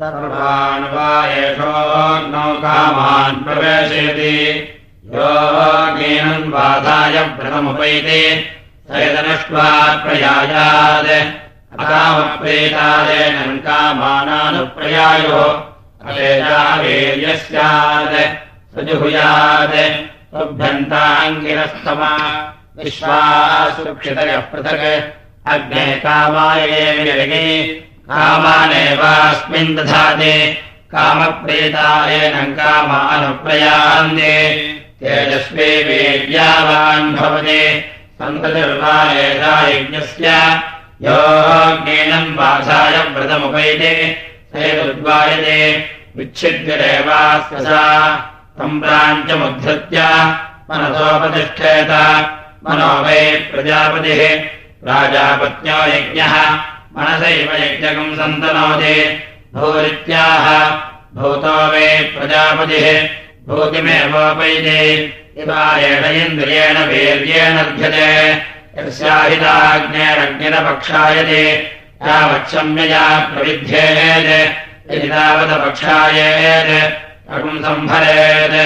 सर्वान् वा एषोऽग्नौ कामान् प्रवेशयति। योगेन बाधाय व्रतमुपैति सयदनष्ट्वा प्रयायात्। अकामप्रेतादेन कामानानुप्रयायो। स्यात्। सजुहुयात्। सुभ्यन्ताङ्गिरस्तमा विश्वासुक्षितयः पृथक्। अग्ने कामाय कामानेवास्मिन् दधाति। कामप्रेतायेन कामानुप्रयान्ते तेजस्वी वीर्यावान् भवति। सन्ततिर्वा एषा यज्ञस्य योज्ञेनम् बाधाय व्रतमुपैते। सेतुद्वायते विच्छिद्यदेवास्य सा तम् प्राञ्चमुद्धृत्य मनसोपतिष्ठेत। मनो वै प्रजापतिः। प्राजापत्यो यज्ञः मनसैव यज्ञकम् सन्तनोति भूरित्याह भूतो वै प्रजापतिः भूतिमेवोपैते। इवारेण इन्द्रियेण वीर्येण यस्याहिताग्नेरग्निरपक्षायते यावच्छम्यया प्रविध्येत्। यदि तावदपक्षायेत् अगुम् सम्भरेत्।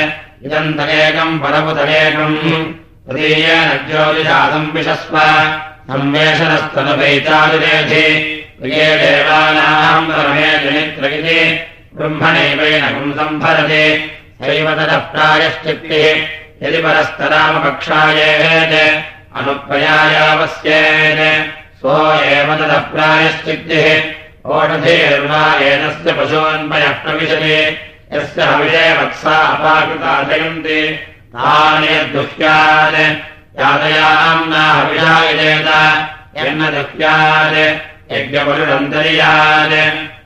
इदम् तदेकम् परमुतरेकम् तदीयेन ज्योतिषादम् विशस्व संवेशनस्तनुपैतादिरेधि प्रिये देवानाम् परमे जनित्रगिति ब्रह्मणैवेनकम् सम्भरति। सैव ततः प्रायश्चित्तिः यदि परस्तरामपक्षायेत् अनुप्रयायावस्येत्। सो एव ततः प्रायश्चित्तिः ओषधेर्वा एतस्य पशून्मयः प्रविशति। यस्य हविषे वत्सा अपाकृता जयन्ति तानि दुह्यात् यातयाम्ना हविषायजेत यन्न दुह्यात् यज्ञपरुरन्तर्यात्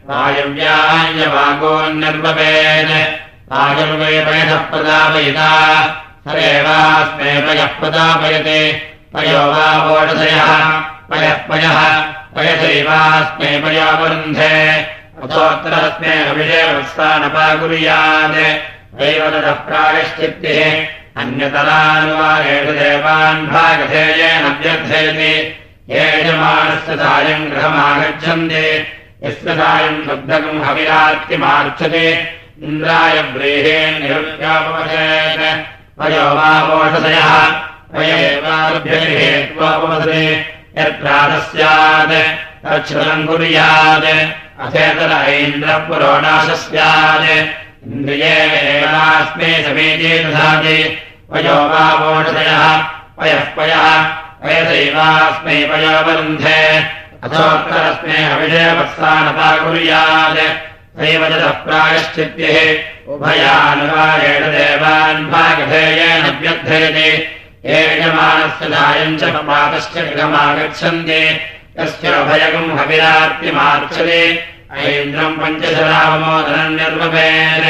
वायव्यायवागोन्निर्वपेत् आयुर्वेपयः प्रदापयिता पयः वा वोषधयः पयः पयः पयसैवास्मे पयोवरुन्धे अथोत्तरस्मे अभिषेवत्सानपाकुर्यात् दैव अन्यतरानुवारेषु देवान् भागधेयेन व्यर्थयति। ये यजमानस्य सायम् गृहमागच्छन्ति यस्य सायम् शुद्धकम् हविरार्तिमार्च्छति इन्द्राय व्रीहेन्निरुद्यापवसेत् वयो वा वोषधयः वयेवारुभ्यहेत्वापवसे यत्रातः स्यात् तच्छ्रुतम् कुर्यात् अथेतर ऐन्द्रपुरोणाशः स्यात् इन्द्रियेवास्मे समीचे दधाति। वयो वा वोषधयः पयः पयः पयसैवास्मै पयोवरुन्धे अथोत्तरस्मे अविषयवत्सानता कुर्यात् सैव ततः प्रायश्चित्तिः। उभयानुवारेण देवान् भागधेयेन व्यर्थयति यजमानस्य दायम् च पातश्च गृहमागच्छन्ति। यस्य उभयगम् हविरार्तिमार्च्छति ऐन्द्रम् पञ्चशरावमोदनम् निर्वपेत्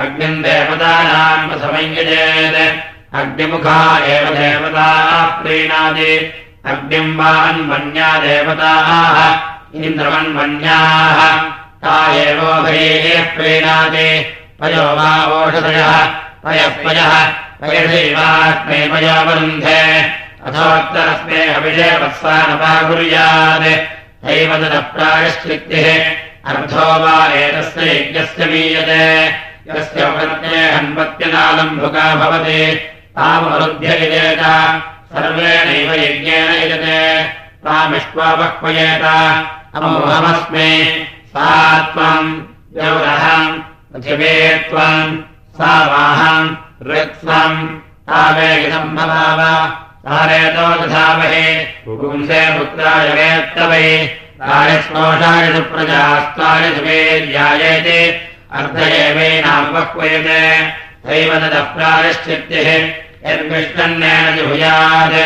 अग्निम् देवतानाम् समञ्जयेत् अग्निमुखा एव देवताः प्रीणाति अग्निम् वान्मन्या देवताः इन्द्रवन्मन्याः ता एवोभये प्रीणाति पयो वा ओषधयः पयः पयः पयसैवास्मे पयोवरुन्धे अथोत्तरस्मे अभिषेवत्सानपाकुर्यात् हैव ततः प्रायश्चित्तिः अर्धो वा एतस्य यज्ञस्य मीयते। यस्य उपत्ये हन्वत्यनालम्भुका भवति। तामरुध्य यजेत सर्वेणैव यज्ञेन यजते। तामिष्वापह्वयेत अमोहमस्मे। सा त्वम् यौरहम् पृथिवे त्वम् सा वाहम् ऋत्वम् भवाव तारेतो दधामहे। पुंसे पुत्राय वेत्तवै सुवेर्यायेति अर्ध एवैनापह्वयते दैव ततः प्रायश्चित्तिः यद्विष्णन्नेन जुहुयात्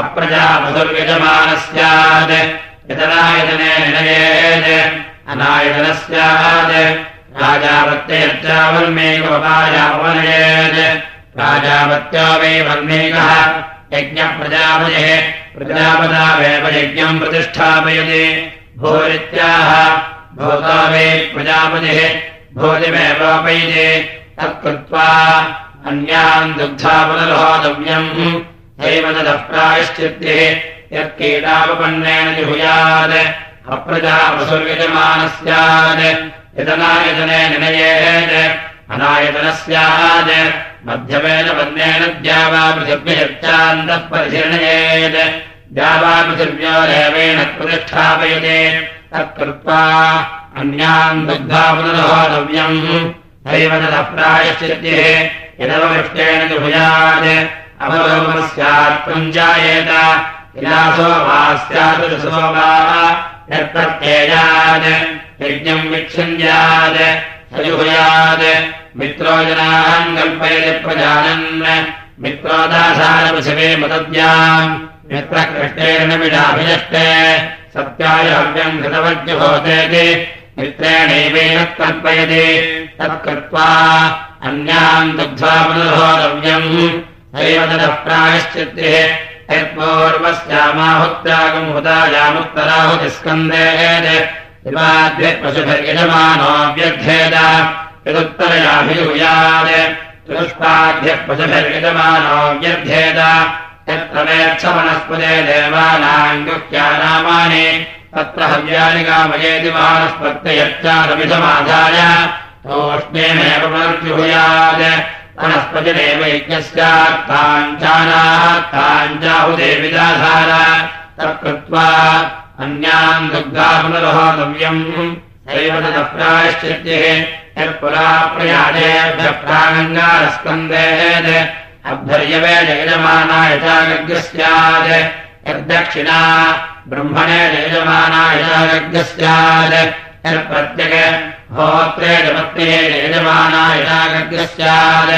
अप्रजापसुर्यजमानः स्यात् यतनायतने निनयेत् अनायतनः स्यात् राजावत्ययर्चावल्मेकवपायापनयेत् राजावत्यो वै वल्मेकः यज्ञप्रजापतिः प्रजापदावेव यज्ञम् प्रतिष्ठापयति भूरित्याह भूता वै प्रजापतिः भूतिमेवोपैति तत्कृत्वा अन्यान् दुग्धा पुनर्होतव्यम् हैव ततः प्रायश्चित्तिः यत्कीटापन्नेन जुहुयात् अप्रजापशुर्यजमानः स्यात् यदनायतने निनयेत् अनायतनः स्यात् मध्यमेन वन्येन द्यावापृथिव्ययच्चान्तः परिशीर्णयेत् द्यावापृथिव्योरेवेण प्रतिष्ठापयते। तत्कृत्वा अन्यान् दुग्धापुनर्होतव्यम् नैव ततः यदवृष्टेन गृहयात् अवलोकस्यात् पञ्चायेत। विलासो वा स्यादुसो वा यत्प्रत्ययात्। यज्ञम् विच्छिन्द्यात् सजुहुयात् मित्रो जनान् कल्पयति प्रजानन्। मित्रोदासारपृथिवे मदद्याम् मित्रः कृष्णेन विडाभिजष्टे सत्याय हव्यम् घृतवज्जुहोतेति मित्रेणैवेन कल्पयति तत्कृत्वा अन्यान् दुग्ध्वा पुनर्होतव्यम् नैव ततः प्रायश्चित्तिः। यत्पूर्वस्यामाहुत्यागम् हुतायामुत्तराहुतिस्कन्देः पशुभिर्यजमानोऽव्यर्थेद यदुत्तरयाभियुयात्। चतुष्टाभ्यः पशुभिर्यजमानोऽव्यर्थेद यत्र वेक्षवनस्पदे देवानाम् गुह्यानामानि तत्र हव्यानि कामयेति वानस्पत्ययच्चारमिधमाधाय तोष्णेमेव पुनर्जुहुयात् वनस्पतिरेव यज्ञस्यार्थाञ्चानार्थाञ्चाहुदेविदाधार तत्कृत्वा अन्यान् दुग्धा ततः प्रायश्चित्यः यत्पुरा प्रयाजेभ्यः प्राणङ्गारस्कन्देत् अध्वर्यवेण यजमाना यथागग्रः यद्दक्षिणा ब्रह्मणे यजमाना यथागग्रः स्यात् यत्प्रत्यगे होत्रेण पत्न्ये यजमाना यथागग्रः स्यात्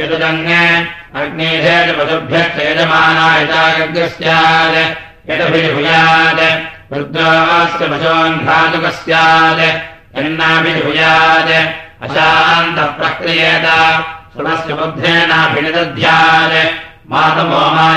यदुदङ्गे अग्नेधेन पशुभ्यश्च यजमाना रुद्रास्य अशान्तः प्रक्रियेत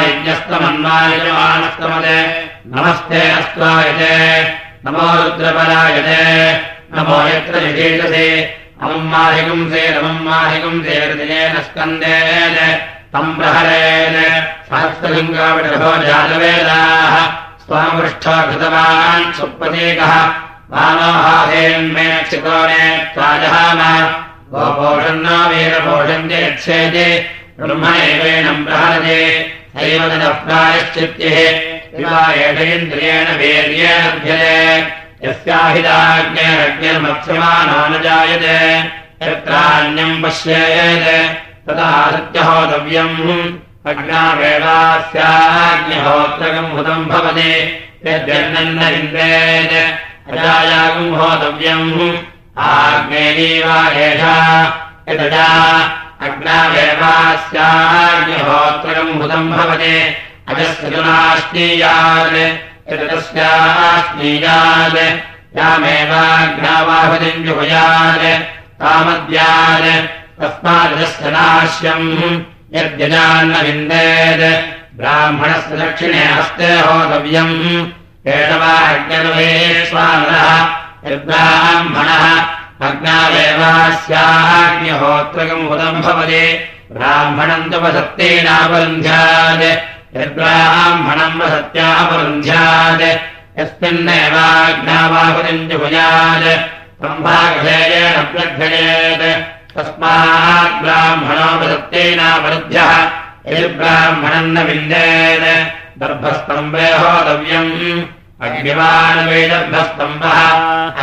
यज्ञस्तमन्वायजमानस्तमते नमस्ते अस्त्वायते। नमो रुद्रपरायते। नमो यत्र विशेषसे अमम् माहिगुंसे नमम् माहिगुंसे हृदयेन स्कन्देन तम् प्रहरेण। सहस्रलिङ्गाविडभो जातवेदाः। स्वामृष्ठो कृतवान् सुप्रतीकः। नेत्राजहाम चेत्सेति ब्रह्मणेवेणम् प्रहरते सैव ततः प्रायश्चित्तिः विवा एषेन्द्रियेण वीर्येण लभ्यते यस्याहिताज्ञैरज्ञर्मत्स्यमानो न जायते यत्रान्यम् पश्येत् तदा सत्यहोतव्यम् अग्नावेवास्याग्निहोत्रकम् हुतम् भवति यद्यन्नन्न इन्द्रेत् अजायागम् होतव्यम् आग्नेयीवा एषा यदजा अग्नावेवास्याग्निहोत्रकम् हुतम् भवति अजस्यजुनाश्नीयात् यदस्याश्नीयात् यामेवाग्नावाहुतिम् जुहुयात् तामद्यात् तस्मादजस्य नाश्यम् यद्यजान्न विन्देत् ब्राह्मणस्य दक्षिणे हस्ते होतव्यम्। एषवाज्ञर्वे स्वानः यद्ब्राह्मणः अग्नावेवास्याग्निहोत्रकम् हुतम् भवति। ब्राह्मणम् तु वसत्तेनापरुन्ध्यात् यद्ब्राह्मणम् वसत्यापरुन्ध्यात् यस्मिन्नेवाग्नावाहुतिम् जुहुयात् सम्भागधेयेन प्रघ्नयेत्। तस्मात् ब्राह्मणो वसत्तेनावरुध्यः यदि ब्राह्मणम् न विन्देत् दर्भस्तम्भे होतव्यम् अग्निवानवेदर्भस्तम्भः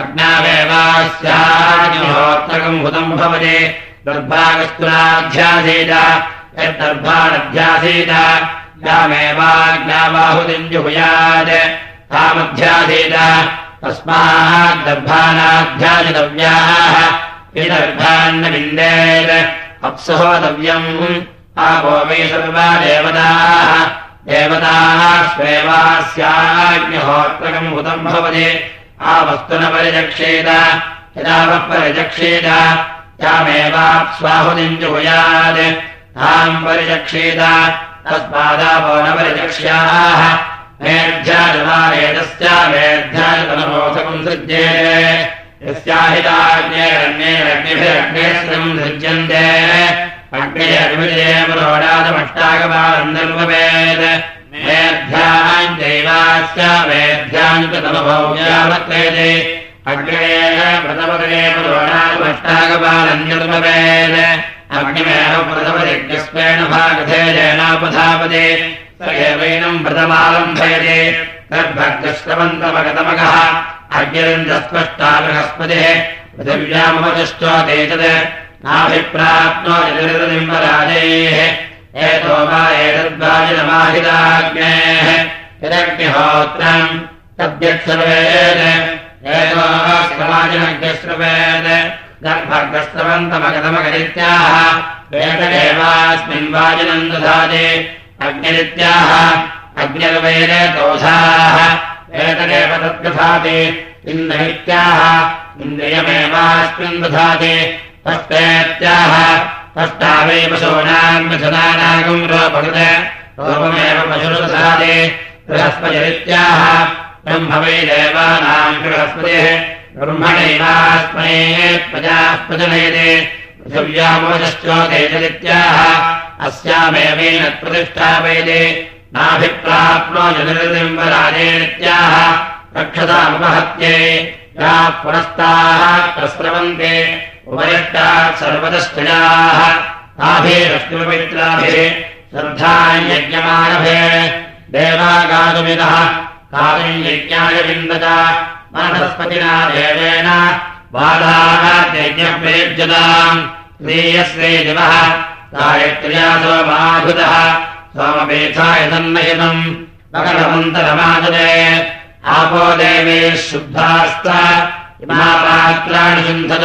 अग्नावेवास्याग्निहोत्रकम् हुतम् भवति। दर्भागस्तुनाध्यासीत यद्दर्भानध्यासीत यामेवाग्नावाहुतिम् जुहुयात् तामध्यासीत। तस्माद्दर्भानाध्यासितव्याः विदर्भान्न विन्देत् अप्सहोतव्यम् आपो वै सर्वा देवताः देवताः स्वेवास्याग्निहोत्रकम् हुतम् भवति। आवस्तु न परिचक्षेत यदावः परिचक्षेत यामेवाप्स्वाहुतिम् जुहुयात् ताम् परिचक्षेत तस्मादापो न परिचक्ष्याः। मेऽध्याजमानेतस्या मेऽध्याजतनमोसकम् सृज्येते यस्याहिताग्नेरन्येरग्निभिरग्नेश्रम् सृज्यन्ते अग्निरग्निजयमरोडादमष्टागमानम् निर्ववेत् वेद्याम् चैवास्य वेद्याम् च तमभौम्यावक्रेते अग्रे प्रथमदे पुरोणागपालन्यतमवेद अग्निमेव प्रथमयज्ञस्वेन भागधेयेनोपधापदे स एवैनम् व्रतमालम्भयते तद्भक्तश्रवन्तमगतमगः अग्निरन्दस्पष्टा बृहस्पतिः पृथिव्यामवचश्चोते तत् नाभिप्राप्नो यदिम्बराजेः एतो वा एतद्वाजिनमाहिताग्नेः यदग्निहोत्रम् तद्यत्सर्वेद एतो समाजिनग्निश्रवेद गर्भग्रस्तवन्तमगतमगदित्याह वेददेवास्मिन् वाजिनम् दधाति अग्निरित्याह अग्निर्वैरेतोषाः एतदेव तद्गधाति इन्द्रैत्याह इन्द्रियमेवास्मिन् दधाति तस्तेत्याह तष्टावै पशूनाम् मिथुनानागम् रोपकृत। रूपमेव पशुदधाति बृहस्पतिरित्याह। ब्रह्म वै देवानाम् बृहस्पतिः। ब्रह्मणैवास्मै प्रजाः प्रजनयते। पृथिव्यामोचश्चोदेशदित्याह अस्यामेवेन प्रतिष्ठापयते नाभिप्राप्नो जनिर्दिम्बराजेत्याह रक्षतामुपहत्ये। या पुरस्ताः प्रस्रवन्ते उपरिष्टात् सर्वतश्चयाः ताभिरश्मिपवित्राभिः श्रद्धायज्ञमानभे देवागातुमिदः कातुम् यज्ञाय विन्दत। मानस्पतिना देवेन। बाधायज्ञप्रयुज्यताम् श्रेयश्रे दिवः। गायत्र्या सोमाभुतः सोमपेथाय सन्नयनम् मकरमन्तरमाददे आपो देवे शुद्धास्त इमापात्राणि शुन्धत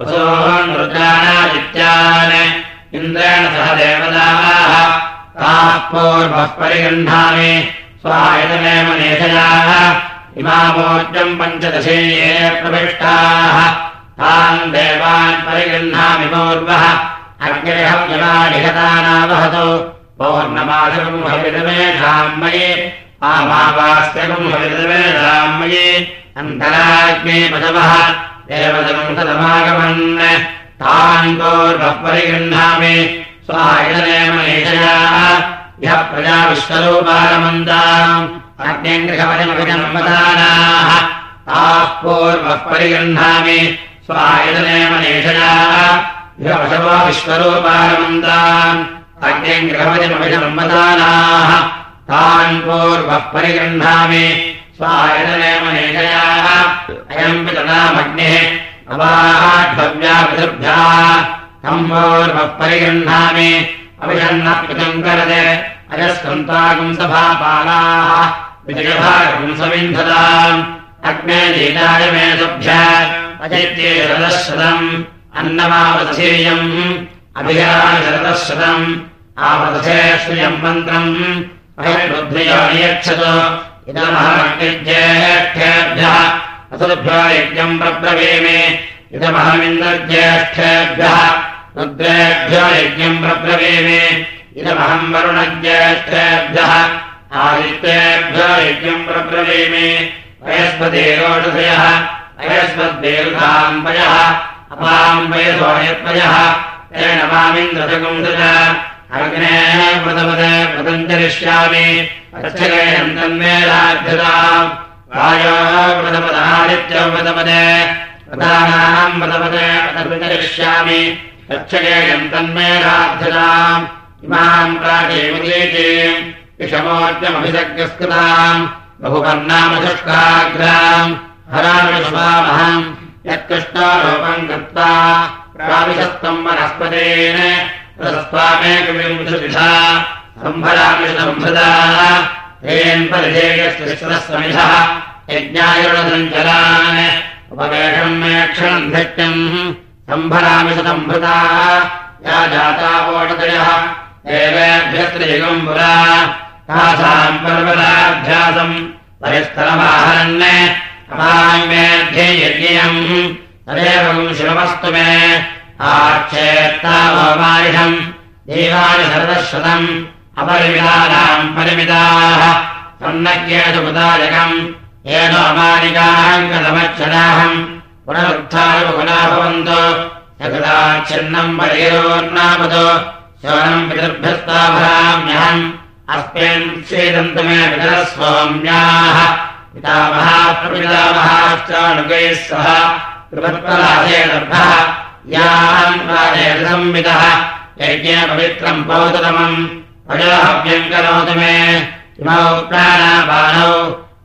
वसोऽहम् रुद्राणादित्यान् इन्द्रेण सह देवताः। ताः पूर्वः परिगृह्णामि। स्वायतनेम नेषयाः इमामोर्जम् पञ्चदशेये प्रविष्टाः। तान् देवान् परिगृह्णामि पूर्वः अग्निहव्यमानिहतानावहतु पौर्णमासकम् हविदमेषाम्मये आमावास्यकम् हविदमेषाम्मये अन्तराग्ने पशवः सदमागमन् तान् पूर्वः परिगृह्णामि स्वायतनेम नेषयाः यः प्रजा विश्वरूपारमन्ताम् गृहपरिमभिजन्मदानाः ताः पूर्वः परिगृह्णामि नेषयाः यवशवो विश्वरूपारमन्ताम् अग्निम् गृहपतिमभिजन्मदानाः तान् पूर्वः परिगृह्णामि स्वायतनेम नेषयाः अयम् पितनामग्निः तम् पूर्वः परिगृह्णामि। अभिषन्नः पितम् करते। अजस्कन्तागम् सभापालाः। विजयभागम् सविन्धताम्। अग्ने दीताय मे तुभ्य अजैत्ये शरदशतम् अन्नमावधेयम्। अभियाय शरदशतम् आवदधे श्रियम् नियच्छत इदमहमग्निज्येष्ठेभ्यः असुभ्यो यज्ञम् प्रब्रवीमि। इदमहमिन्द्रज्येष्ठेभ्यः रुद्रेभ्यो यज्ञम् प्रब्रवीमि। इदमहम् वरुणज्येष्ठेभ्यः आदित्येभ्यो यज्ञम् प्रब्रवीमि। तेन दज अग्नेः व्रतपद व्रतञ्चरिष्यामि रक्षकेन रक्षकेयम् तन्मेलाभ्यताम् इमाम् प्राचीमुदीचीम् विषमोद्यमभिषग्यस्कृताम् बहुवर्णामशुष्काग्राम् हरामिष्वामहम् यत्कृष्णारूपम् कृत्वा प्राविशस्तम् वनस्पतेन प्रस्वामेकविंशतिषा सम्भरामि संहृदा तेन परिधेयस्य समिधः यज्ञायुणसञ्चलान् उपवेशम् मे क्षणम् धृत्यम् सम्भरामि संहृता या जाता तासाम् पर्वताभ्यासम्। परिस्तरमाहरन् यज्ञम् तदेव शिवमस्तु मे। आक्षेत्तावमारिषम् देवानि सर्वश्रुतम् अपरिमितानाम् परिमिताः। अमानिकाहङ्गतमच्छदाहम् पुनरुत्थाय भवन्तु। सकृताच्छिन्नम् परिरोर्नामतो शवनम् पितृभ्यस्ताभराम्यहम्। अस्मिन् सह। यान्वादेशंविदः यज्ञे पवित्रम् पौतमम् प्रजाहव्यम् करोतु मे इमौ प्राणापानौ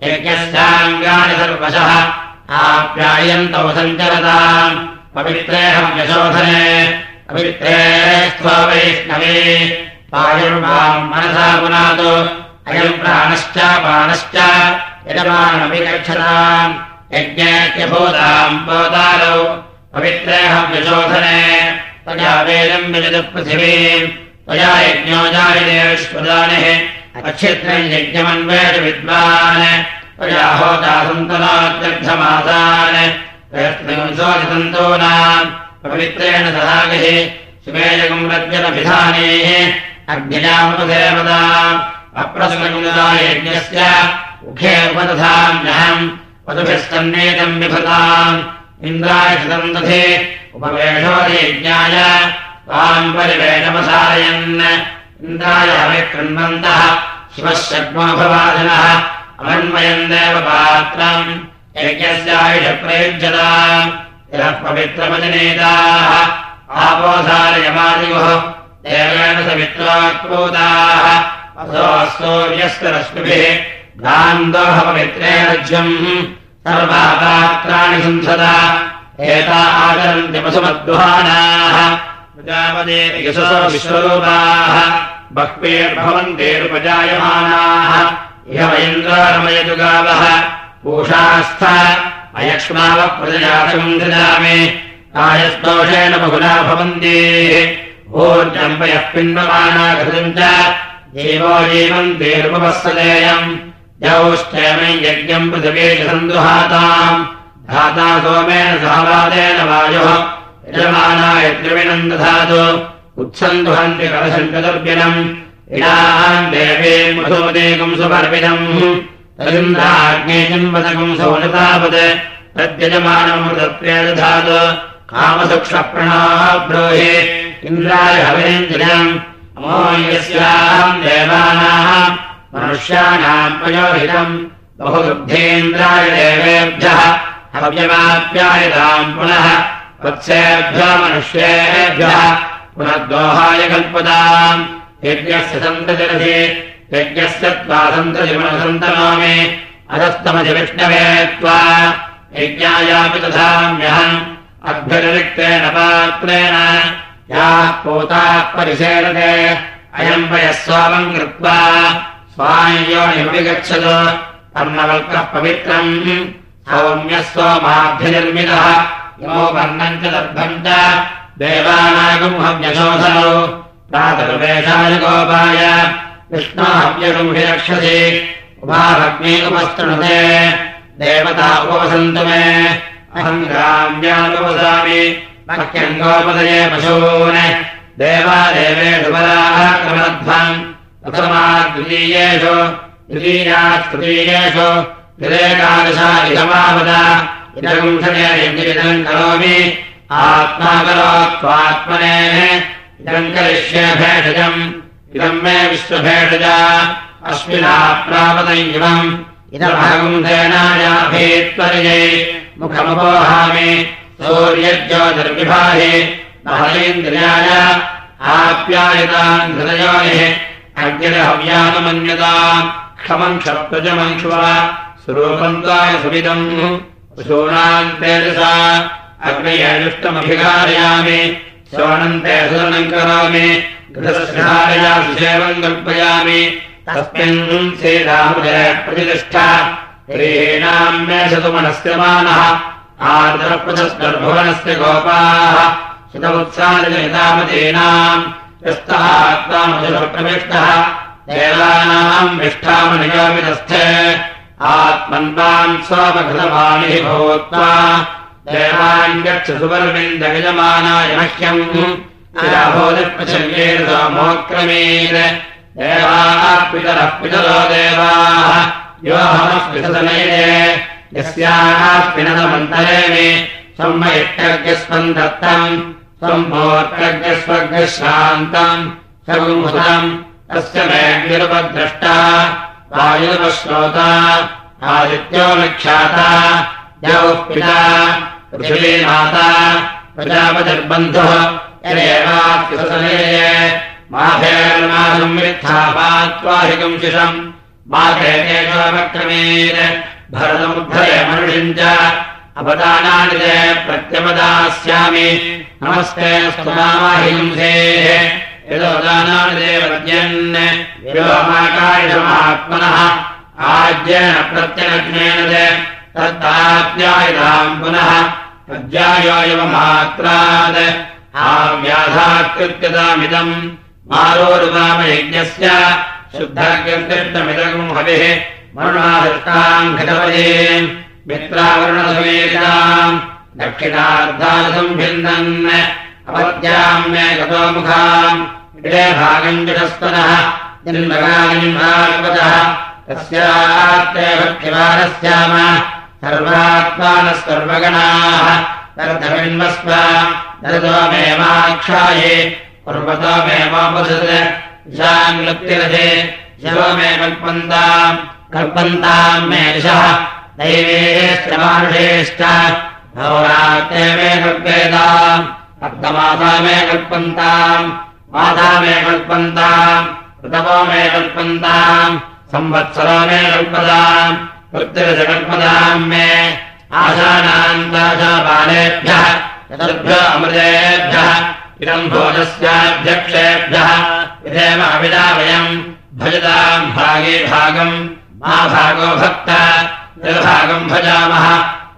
यज्ञस्याङ्गानि सर्वशः आप्यायन्तौ सञ्चरताम् पवित्रेऽहव्यशोधने पवित्रे स्व वैष्णवे। मनसा पुनातु अयम् प्राणश्च पानश्च यजमानमपि गच्छताम् यज्ञेत्यभूताम् पोतारौ पवित्रेऽहव्यशोधने त्वया वेदम् विजतु पृथिवीम्। त्वया यज्ञो जायते विश्वदानिः अक्षित्रम् यज्ञमन्वेष विद्वान्। त्वया होता सन्तनोत्यर्थमासान् प्रयत्नंसोऽतन्तूनाम् पवित्रेण सदागिः सुमेजकम् रज्जनभिधानेः अग्निजामुपदेवताम् अप्रसङ्गयज्ञस्य मुखे उपदधाम्यहम् वधुभिस्तन्नेतम् विभताम्। इन्द्राय कृतम् दधे उपवेशोदयज्ञाय त्वाम् परिवेशमसारयन् इन्द्राय हविकृण्वन्तः शिवः शग्मोभवादिनः अमन्वयम् देवपात्रम्। यज्ञस्यायुषप्रयुज्यता यः पवित्रमजनेताः। आपोधारयमादिगुः देवेन समित्रोत्पूताः असो सूर्यस्य रश्मिभिः गान्धोहपवित्रेणज्यम् सर्वापात्राणि संसदा एता आचरन्ति विश्वरूपाः। बह्वीर्भवन्तेरुपजायमानाः इह गावः पूषास्थ अयक्ष्मावः प्रजयातम् ददामि कायस्तोषेण बहुना भवन्ति। ऊर्जम्पयः पिण्डमाना घृतम् च। देवो जीवन्तेरुपवत्सदेयम् यौश्चेमै यज्ञम् पृथिवे सन्दुहाताम् धाता सोमेन सहवादेन वायुः यजमानाय त्रिविणम् दधातु। उत्सन्दुहन्ति कलशम् चतुर्विनम् इडाम् देवीम् मधुमदेकम् सुपर्विदम्। तदिन्द्राग्नेयम्बदकम् सौनतावत् तद्यजमानमृतत्वे दधातु कामसुक्षप्रणाः ब्रूहि इन्द्राय हविरिन्द्रियम्। अमोयस्याम् देवानाम् मनुष्याणाम् प्रयोहितम् बहुदुग्धेन्द्राय देवेभ्यः। हव्यमाप्यायताम् पुनः वत्सेभ्यो मनुष्येभ्यः पुनर्दोहाय कल्पताम् यज्ञस्य सन्तजलसि यज्ञस्य त्वा सन्तजिमनसन्तनोमि अधस्तमजि विष्णवे त्वा यज्ञायापि तथाम्यहम् अभ्यतिरिक्तेन पात्रेण याः पोताः परिसेरते अयम् वयः स्वामम् कृत्वा स्वायोनिमपि गच्छतु कर्णवल्कः पवित्रम्। सौम्यः सोमाभ्यनिर्मितः इमो वर्णम् च दर्भम् च देवानागुंहव्यशोधनौ। प्रातर्वेषाय गोपाय विष्णोहव्यगुंहि रक्षसि उभाभग्नेकुपस्तृणुते देवता उपवसन्तु मे। अहम् ग्राम्यानुपवसामि। मह्यम् गोपदये पशून्। क्रमध्वम् प्रथमा द्वितीयेषु द्वितीयात् तृतीयेषु त्रिरेकादशा इदगुंसनेन करोमि आत्मा करोत्वात्मने इदम् करिष्ये भेषजम् इदम् मे विश्वभेषजा अस्मिनाप्रापदम् इमम् मुखमुपोहामि सूर्यज्योतिर्विभाहि महलीन्द्रियाय आप्यायतान् हृदयोनिः अग्निरहव्यानमन्यता क्षमम् क्षप्रजमङ्क्ष्व स्वरूपन्ताय सुविदम् तेजसा अग्नयजुष्टमभिकारयामि श्रवणन्ते सुदनम् करोमि गृहस्यारया सुसेवम् कल्पयामि। तस्मिन् प्रतिष्ठा। मानः। आर्द्रप्रशस्कर्भुवनस्य गोपाः। शतमुत्साहतामतीनाम् यस्तः आत्मामजुप्रविष्टः देवानाम् विष्ठामनियोमितस्थे आत्मन्वान् स्वमघृतवाणिः भूत्वा देवान् गच्छ सुवर्विन्दगजमानाय मह्यम् मोक्रमीर देवाः पितरः पितरो देवाः योऽहमः पितनये यस्याः पिनदमन्तरे मे सम्मयज्ञस्वम् दत्तम् सगुंहृतम् तस्य मे निरुपद्रष्टा वायुपश्रोता आदित्यो विख्याता, द्यौः पिता, पृथिवीमाता, प्रजापतिर्बन्धुः यदेवाप्युसनेये माधेर्मासंवित्थापात्वाहिकम् शिशम् माधेकेशोपक्रमेर भरतमुद्धय मनुषिम् च अपदानानि ते प्रत्यपदास्यामि नमस्ते स्तुमाहिंसेः ते तत्ताप्यायताम् पुनः अज्यायोयवमात्रात् आव्याधाकृत्यतामिदम् मारोरुवामयज्ञस्य शुद्धकृष्टमिदम् हविः मरुणादृष्टाम् घटवये मित्रावरुणसमेताम् दक्षिणार्धासम् अवद्याम् मे गतोमुखाम् इडे भागम् जटस्तनः जन्मगानिम्भागवतः तस्यात्ते भक्तिवानस्याम सर्वात्मानः सर्वगणाः तर्धमिन्वस्व ततो मे माक्षाये पर्वतो मे मापसत् ईशान्लुप्तिरथे शिवो मे कल्पन्ताम् कल्पन्ताम् मे दिशः। दैवेश्च मानुषेश्च भवरात्रे मे कल्पेताम् अर्धमासा मे कल्पन्ताम् माता मे कल्पन्ताम् ऋतवो मे कल्पन्ताम् संवत्सरो मे कल्पताम् वृत्तिरच कल्पताम् मे आशानान्दाशापालेभ्यः चतुर्भ्यो अमृतेभ्यः इदम् भोजस्याध्यक्षेभ्यः अविदा वयम् भजताम् भागे भागम् मा भागो भक्त भागम् भजामः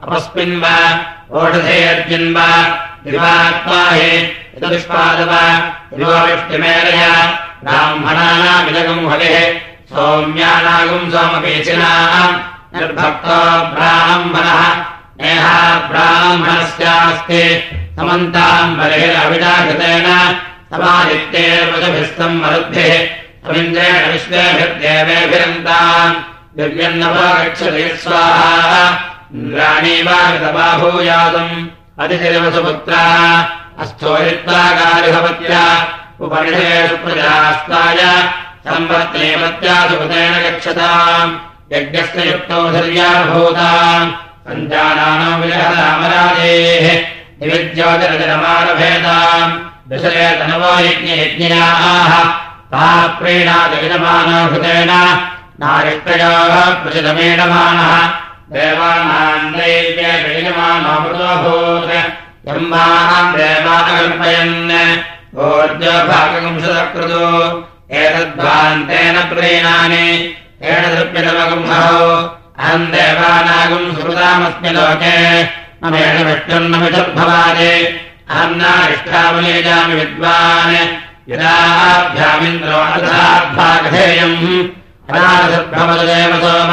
अपस्मिन् वा ओषधेऽर्जिन् वा दिवात्मा हि चतुष्पादव दिवोष्टिमेलय ब्राह्मणानामिदगम् हविः सौम्यानागम् सोमपीचिनाम् निर्भक्तो ब्राह्मणः नेहा ब्राह्मणस्यास्ति समन्ताम् समादित्येर्वचभिस्तम् मरुद्भिः समिन्द्रेण विश्वेभिर्देवेभिरन्ताम् दिव्यन्नवगच्छति स्वाहा इन्द्राणीवागतबाभूयातम् अतिशिरवसुपुत्रा अस्थोरित्वागारिभवत्या उपनिषेषु प्रजास्ताय सम्पत्नेपत्या सुपतेन गच्छताम् यज्ञस्य युक्तौ धर्याभूताम् विलहरामराजेः निविद्योतिरजनमानभेदाम् दशरे तनवो यज्ञयज्ञयाः ता प्रीणादिविदमानो हृतेन नारिष्टयोः प्रचितमीडमानः देवानाम् दैव्ये प्रीयमानोऽभूत् यम्माम् देवाकल्पयन् भोज्यभागंसकृतो एतद्भान्तेन प्रीणानि येन दृप्यतमगुंहौ अहम् देवानागुम् सुहृतामस्मि लोके ममेण विष्णुर्नमिषद्भवानि अहम् नारिष्ठामलेजामि विद्वान् यदाभ्यामिन्द्रो अर्थाद्भागधेयम् अनारसद्भवदेव सोम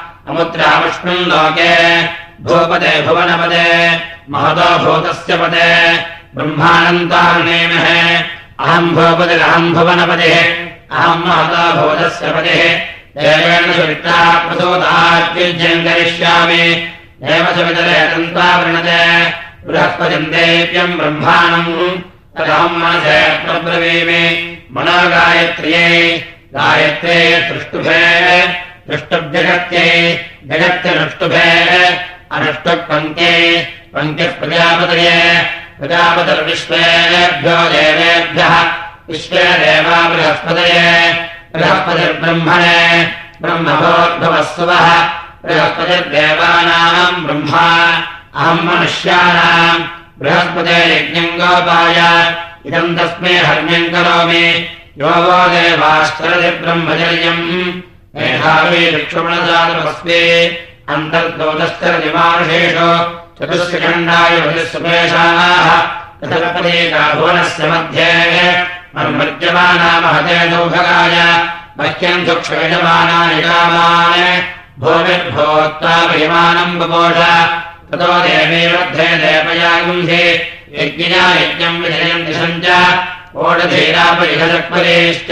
अमुत्राविष्णुम् लोके भूपदे भुवनपदे महतो भूतस्य पदे ब्रह्मानन्तारुणेमहे अहम् भूपतिरहम् भुवनपतिः अहम् महता भूतस्य प्रसूतात्युज्यम् करिष्यामि देव सुवितरेतन्त्वा वृणते बृहस्पतिम् देव्यम् ब्रह्माणम् तदहम् मनसे प्रब्रवीमि मनोगायत्र्यै गायत्रे तृष्टुभे दृष्टुभ्यगत्यै जगत्यनुष्टुभे अनुष्टुपङ्क्त्यै पङ्क्तिः प्रजापतये प्रजापतिर्विश्वेभ्यो देवेभ्यः विश्वे देवा बृहस्पतये बृहस्पतिर्ब्रह्मणे ब्रह्मभोद्भवस्वः बृहस्पतिर्देवानाम् ब्रह्मा अहम् मनुष्याणाम् बृहस्पते यज्ञम् गोपाय इदम् तस्मै हर्म्यम् करोमि यो वो देवाश्चरति ब्रह्मचर्यम् मेधावी विक्षुमणजातमस्मि अन्तर्दोतश्चरति मानुषेषु चतुष्खण्डाय सुपेशाः भुवनस्य मध्ये मर्मज्यमाना महते सौभगाय मह्यम् सुक्षयजमानाय कामान् भूमिर्भूत्वा महिमानम् बपोष ततो देवी मध्ये देवयागुंसि यज्ञया यज्ञम् विजयम् दिशम् च ओढधीरापरिहचक्परेश्च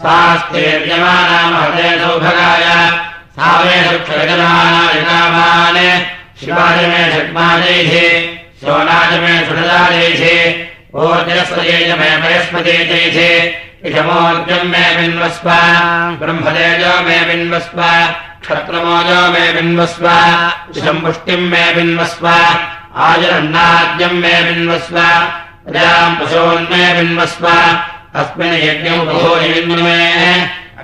सास्तेर्यमाना महते सौभगाय। सा मे सुक्षयजमानाय कामान् शिवाय मे षड्माजैः सोनाय मे सुषदाजैः ओजस्वजेय मे वयस्पतिजैः इषमोर्जम् मे बिन्वस्व, ब्रह्मतेजो मे बिन्वस्व, क्षत्रमोजो मे बिन्वस्व इषम्पुष्टिम् मे बिन्वस्व आयुरन्नाद्यम् मे बिन्वस्व प्रजाम् पशून्मे बिन्वस्व अस्मिन् यज्ञमुपभूरिबिन्मे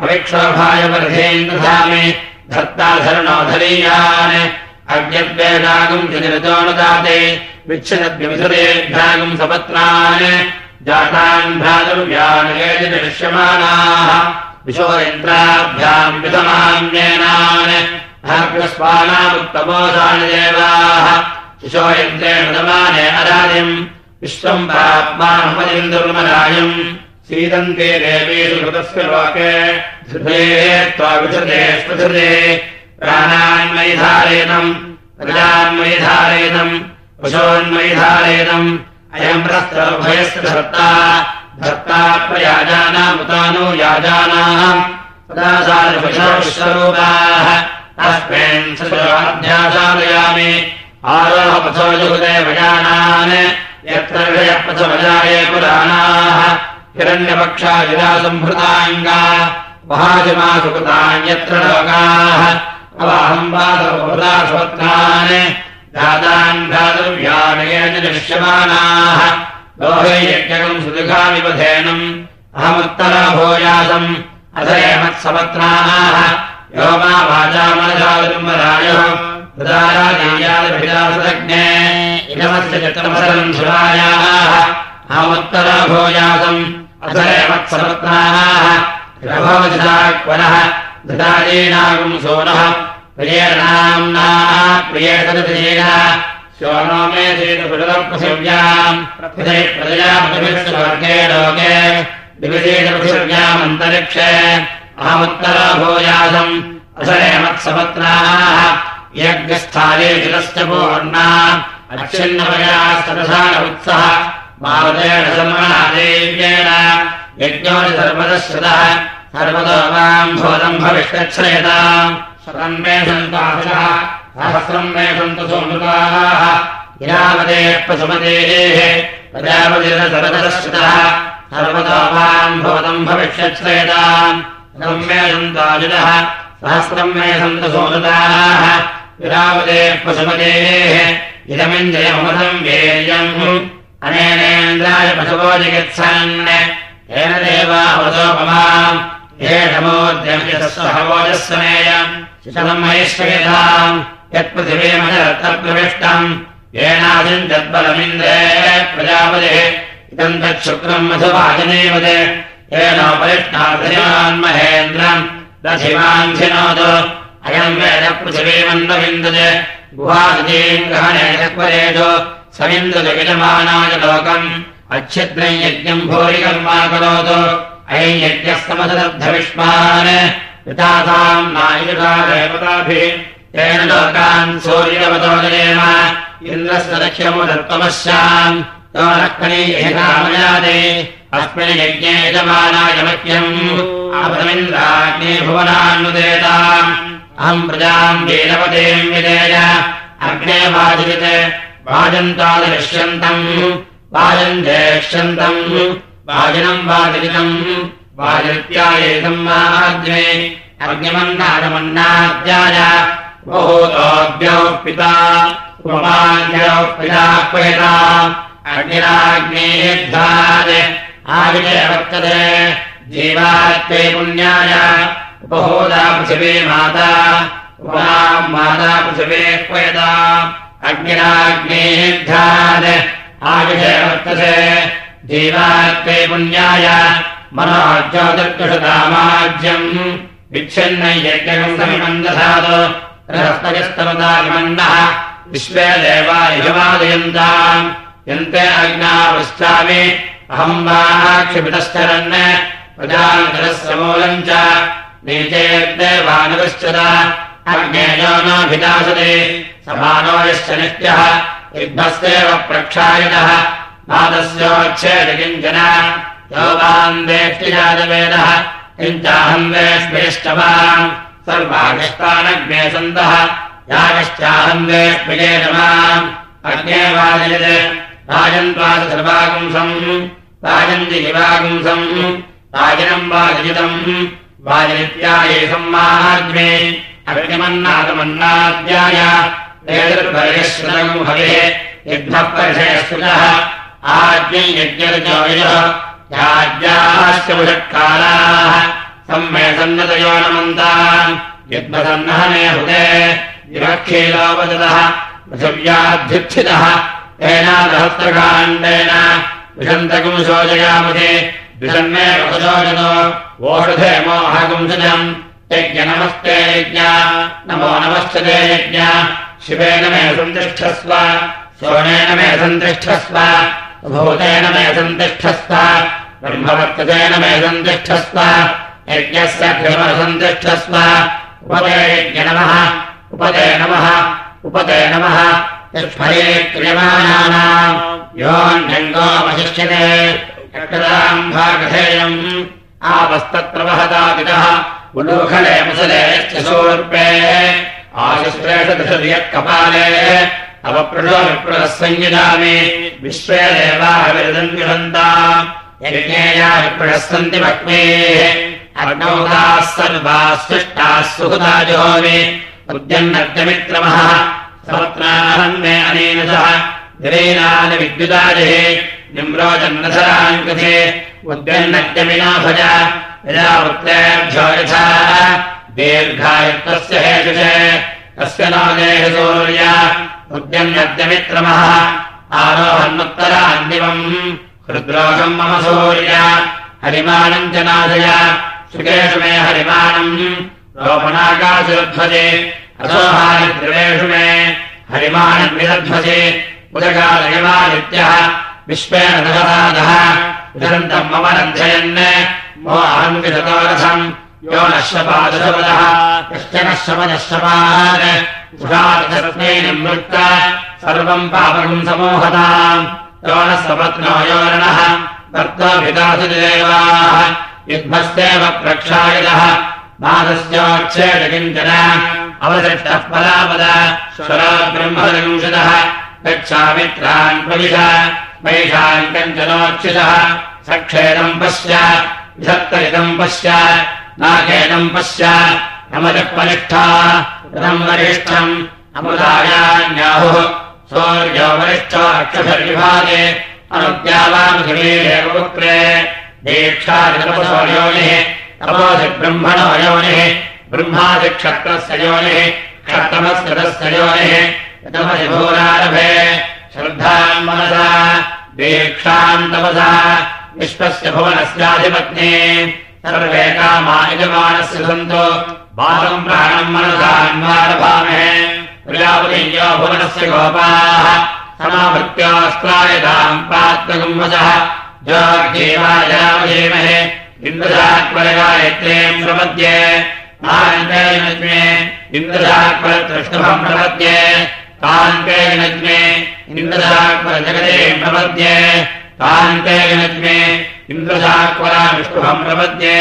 अविक्षोभाय वर्धेन्द्रधामि धर्ता धरणोधरीयान् अज्ञद्वेदागम् चनिरतोऽनुदाते विच्छदद्विधुरेभ्यागम् सपत्नान् जातान् भ्रातुर्व्यान् दृश्यमानाः विशोरेन्द्राभ्याम् विधमान्येनान् भाग्यस्वानामुत्तमोदानि देवाः दमाने अरादिम् विश्वम् पाप्मानुमदिन्दुर्मरायम् सीदन्ते देवीषु कृतस्य लोके। धृते त्वा विधृते स्पृधृते। प्राणान्मयिधारेणम् प्रजान्मयिधारेणम् पशोन्मयिधारेणम् अयम् रस्त्रभयस्य धर्ता। धर्ता आरोहपथो जुगुदे भजानान्। यत्र विषयपथमजाये पुराणाः हिरण्यपक्षा विरासम्भृताङ्गा महाजमासुकृतान्यत्र लोकाः अवाहम्बादपुरासपत्रान् दातान् भ्रातुर्व्याणयेन दृश्यमानाः लोहे यज्ञकम् सुदुघामिवधेनम् अहमुत्तराभूयासम् अथ एमत्सपत्राः यो मा वाचामनजालुम्बरायः प्रदारादीयादभिलासज्ञे इदमस्य चित्रमसलम् शिवायाः अहमुत्तराभूयासम् अथ धृतादीनागम् सोनः प्रियेणाम्नाः प्रियेतदतीन सोनो मे धीतपृथिव्याम् प्रजयापृथिविस्वर्गे लोके विविधीतपृथिव्यामन्तरिक्षे अहमुत्तरा भूयासम् असरेमत्सपत्नाः यज्ञस्थाने चिरश्च पूर्णा। अच्छिन्नमया सदधान उत्सः मारुतेन सर्वणा देव्येन यज्ञो सर्वतः श्रुतः सर्वतो माम् भूतम् भविष्यच्छ्रयताम् शतम् मे सन्ताशः सहस्रम् मे सन्तु सोमृताः गिरामते पशुमतेः प्रजापतिः सर्वतः श्रुतः सर्वतो माम् भूतम् भविष्यच्छ्रयताम् शतम् मे सन्ताजुतः सहस्रम् मे सन्तु सोमृताः गिरामते पशुमतेः इदमिन्द्रियममधम् वीर्यम् अनेनेन्द्राय पशवो जिगत्सन् येन शिशलम् मयिष्यताम् यत्पृथिवीमजरत्तप्रविष्टम् येनादिम् तद्बलमिन्द्रे प्रजापतिः। इदम् तच्छुक्रम् येनोपरिष्णाधयान् महेन्द्रम्। दधिमान्धिनोतु। अयम् वेद चक्वरेषु सविन्दुविलमानाय लोकम् अच्छिद्रम् यज्ञम् भूरिकर्मा करोतु अयम् यज्ञः समसदब्धविष्मान् पितासाम् नायुषादेवताभिः तेन लोकान् सूर्यवतोदयेम इन्द्रस्य लक्ष्यमुदत्तमस्याम् तो रक्कणीयकामयादे अस्मिन् यज्ञे यजमानाय मह्यम् अपदमिन्द्राग्ने भुवनान्नुदेताम् अहम् प्रजाम् वीरवतीम् विदेय अग्ने वाजिते वाजन्तादृश्यन्तम् वाजम् जेक्ष्यन्तम् वाजिनम् वाजितम् वाजित्यायेतम् वाग्ने अग्निमन्नादमन्नाद्याय। बहुतोऽभ्यौ पिता। उपमान्यौ पिता क्वयता अग्निराग्नेर्धाय आविजय वर्तते। जीवात्वे पुण्याय। उपहोदा पृथिवी माता। उपमाम् माता पृथिवे क्वयता अग्निराग्नेर्धाय आविजय वर्तते जीवात्वे पुण्याय मनोज्योतिर्कृषतामाज्यम् विच्छिन्नयज्ञम् समिमम् दधातु रहस्तयस्तमदागमन्नः विश्वे देवा यजमादयन्ताम् यन्ते अग्ना पृच्छामि अहम् वा क्षिपितश्चरन्। प्रजान्तरस्य मूलम् च। नीचेर्देवानुगच्छत अग्नेयो नाभिदासते समानो यश्च नित्यः वान् वेष्टिजातवेदः किञ्चाहम् वेष्मिष्टवान् सर्वागस्तानग्ने सन्तः यागश्चाहम् वेष्मिगे नमाम् अग्ने वाजयत् राजन्त्वाद राजन्ति जिवागुंसम् राजनम् वाजयितम् वाजनित्याये सम्माहाग्ने अग्निमन्नादमन्नाद्याय एतद्भर्यश्रुतम् हविः यद्भः परिषयश्रुतः आज्ञै यज्ञर्जोयः याज्ञाश्च वृषत्काराः सम्मे सन्नतयो नमन्ताम् यद्मसन्नहने हुते विवक्षीलोपदतः पृथिव्याध्युत्थितः तेनादहस्त्रकाण्डेन विषन्तकम् शोचयामहे विषन्मेव शोचनो वोषधे मोहगुंसजम् यज्ञनमस्ते यज्ञ नमो नमश्चते यज्ञ शिवेन मे सन्तिष्ठस्व सोमेन मे सन्तिष्ठस्व भूतेन मे सन्तिष्ठस्व ब्रह्मवर्ततेन मे सन्तिष्ठस्व यज्ञस्य सन्तिष्ठस्व उपदे यज्ञ नमः उपदे नमः उपदे नमः यस्फले क्रियमाणानाम् योऽन्यङ्गोपशिष्यते यक्षदाम् भागधेयम् आपस्तत्र वहदापितः उलूखले मुसले यश्च शूर्पे आशिश्रेषदशयत्कपाले अवपृषो विप्रः संयुजामि विश्वे देवाः विरदन्विषन्ताम् यज्ञेया विप्रः सन्ति भक्मेः अर्णौदाः सर्वाः सृष्टाः सुहृदा जोमि उद्यन्नद्यमित्रमः समत्राहम् मे सह कृते। उद्यन्नद्यमिना भज। यदा वृत्तेभ्यो यथा दीर्घायुक्तस्य हेतुषे तस्य नागेह सूर्य उद्यन्नद्यमित्रमः आरोहन्नुत्तरान्दिवम् हृद्रोगम् मम सूर्य हरिमानम् च नाशय सुखेषु मे हरिमानम् रोपणाकाशुध्वजे अथोहारिद्रवेषु मे हरिमानम् विदध्वजे उदकालयमादित्यः विश्वेन दशराधः विदन्तम् मम रन्धयन् मो अहम् विदतोरथम् यो नश्यपादशपदः कश्चन उषादशरत्ने निवृत्त सर्वम् पापकम् समोहताम्। यो नः सपत्नो योरणः कर्तव्यदासुदेवाः युग्मस्तेव प्रक्षायतः नादस्योच्छेदकिञ्चन अवदृष्टः पदापद स्वरा ब्रह्मविंशतः गच्छामित्रान् प्रविश वैषान् कञ्चनोच्युतः सक्षेदम् पश्य विधत्तरितम् पश्य नाकेदम् पश्य अमजपरिष्ठा रम् वरिष्ठम् अमुदायान्याहुः। सौर्यो वरिष्ठो अक्षसर्विभागे अनुद्यावामधिमेव पुत्रे दीक्षादितपसो योनिः। तपोधिब्रह्मणो योनिः। ब्रह्मादिक्षत्रस्य योनिः। क्षत्रमस्य तस्य योनिः। यतमधिभूरारभे श्रद्धाम् मनसा। दीक्षाम् तपसा। विश्वस्य भुवनस्याधिपत्ने सर्वे कामा यजमानस्य सन्तो। बालम् प्राणम् मनसान्वारभामहे प्रजापतियो भुवनस्य गोपाः। समाभृत्यास्त्रायताम् प्रात्मगुम्वसः जोग्जीवायामहे इन्द्रजात्परगायत्रीम् प्रपद्ये। आन्तेनज्मे इन्द्रजात्परतृष्णुभम् प्रपद्ये। कान्तेनज्मे इन्द्रजात्परजगतीम् प्रपद्ये। कान्तेनज्मे इन्द्रजात्परविष्णुभम् प्रपद्ये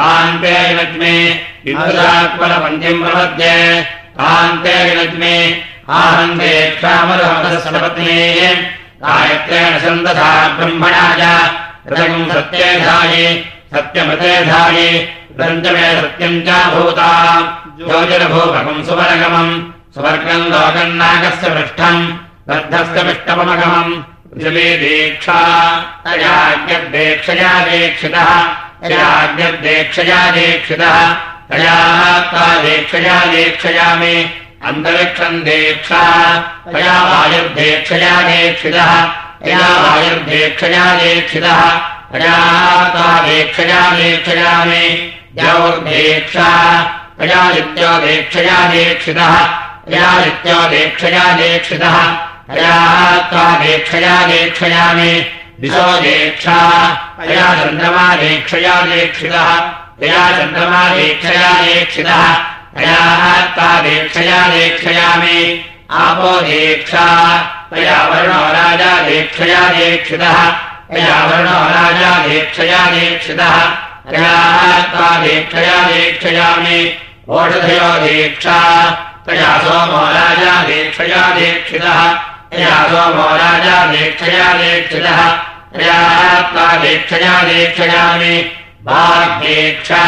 कान्तेनज्मे इन्द्रजात्परपञ्चम् प्रपद्ये कान्तेनज्मे आहन्ते क्षामरपत्नी गायत्रेण सन्दधा ब्रह्मणाय ऋतम् सत्येधायि सत्यमृतेधायि ृतञ्चमे सत्यम् च भूता ज्योतिरभूपकम् सुवर्गमम् सुवर्गम् लोकम् नागस्य पृष्ठम् पृथिवी दीक्षा तयाज्ञर्देक्षया दीक्षितः तया दीक्षया दीक्षयामि अन्तरिक्षम् दीक्षा तया वायुर्देक्षया दीक्षितः तया वायुर्देक्षया दीक्षितः तया दीक्षया दीक्षयामि द्यौर्देक्षा तयादित्यो दीक्षया दीक्षितः तयादित्यो दीक्षया दीक्षितः तया त्वा दीक्षया दीक्षयामि दिशो दीक्षा तया चन्द्रमा दीक्षया दीक्षितः तया चन्द्रमा दीक्षया दीक्षितः तया त्वा दीक्षया दीक्षयामि आपो दीक्षा तया वर्णो राजा दीक्षया दीक्षितः तया वर्णो राजा दीक्षया दीक्षितः दीक्षया दीक्षयामि ओषधयो दीक्षा तया सोमो राजा दीक्षया दीक्षितः राजा दीक्षया दीक्षितः तया दीक्षया दीक्षयामि वाग्दीक्षा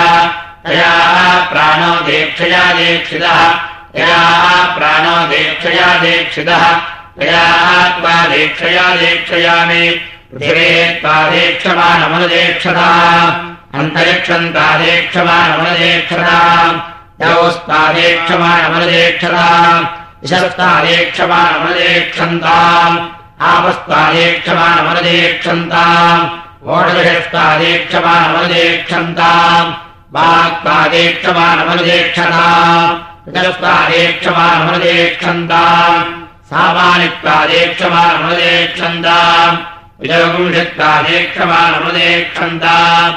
तया प्राणो दीक्षया दीक्षितः तया प्राणो दीक्षया दीक्षितः तया त्वा दीक्षया दीक्षयामि पृथिवे त्वा दीक्षमाणमनुदीक्षता अन्तरिक्षन्तादेक्षमाणमनदेक्षताम् ओषधस्तादेक्षमाणमनदेक्षन्ताम् वाक्तादेक्षमाणमनदेक्षताम् विशस्तादेक्षमाणमनदेक्षन्ताम् सामानित्वादेक्षमाणमनदेक्षन्ताम् विजयगुंशत्तादेक्षमाणमनदेक्षन्ताम्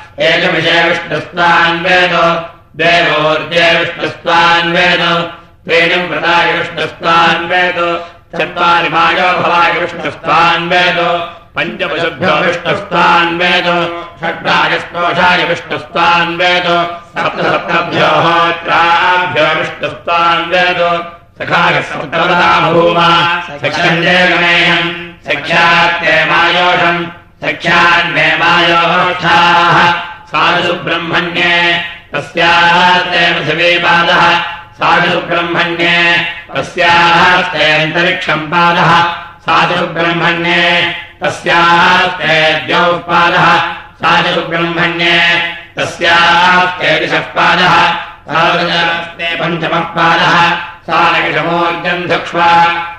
एकविषय विष्णुस्तान् वेद देवोर्जे विष्णुस्तान् वेद त्रीणिम् व्रताय विष्णुस्तान् वेद चत्वारि मायो भवाय विष्णुस्तान् वेद पञ्चपशुभ्यो विष्णुस्तान् वेद षड्राजस्तोषाय विष्णुस्तान् वेद सप्तसप्तभ्यो होत्राभ्यो विष्णुस्तान् वेद सखाय सप्तवदा भूमा सख्यञ्जे गमेयम् सख्यात्ते मायोषम् सख्यान्मे मायोष्ठाः साधुसुब्रह्मण्ये तस्याः ते पृथिवीपादः साधुसुब्रह्मण्ये तस्याः ते अन्तरिक्षम् पादः साधुसुब्रह्मण्ये तस्याः द्यौपादः पादः साधुते पञ्चमः पादः सानकिषमोर्जम् धक्ष्वा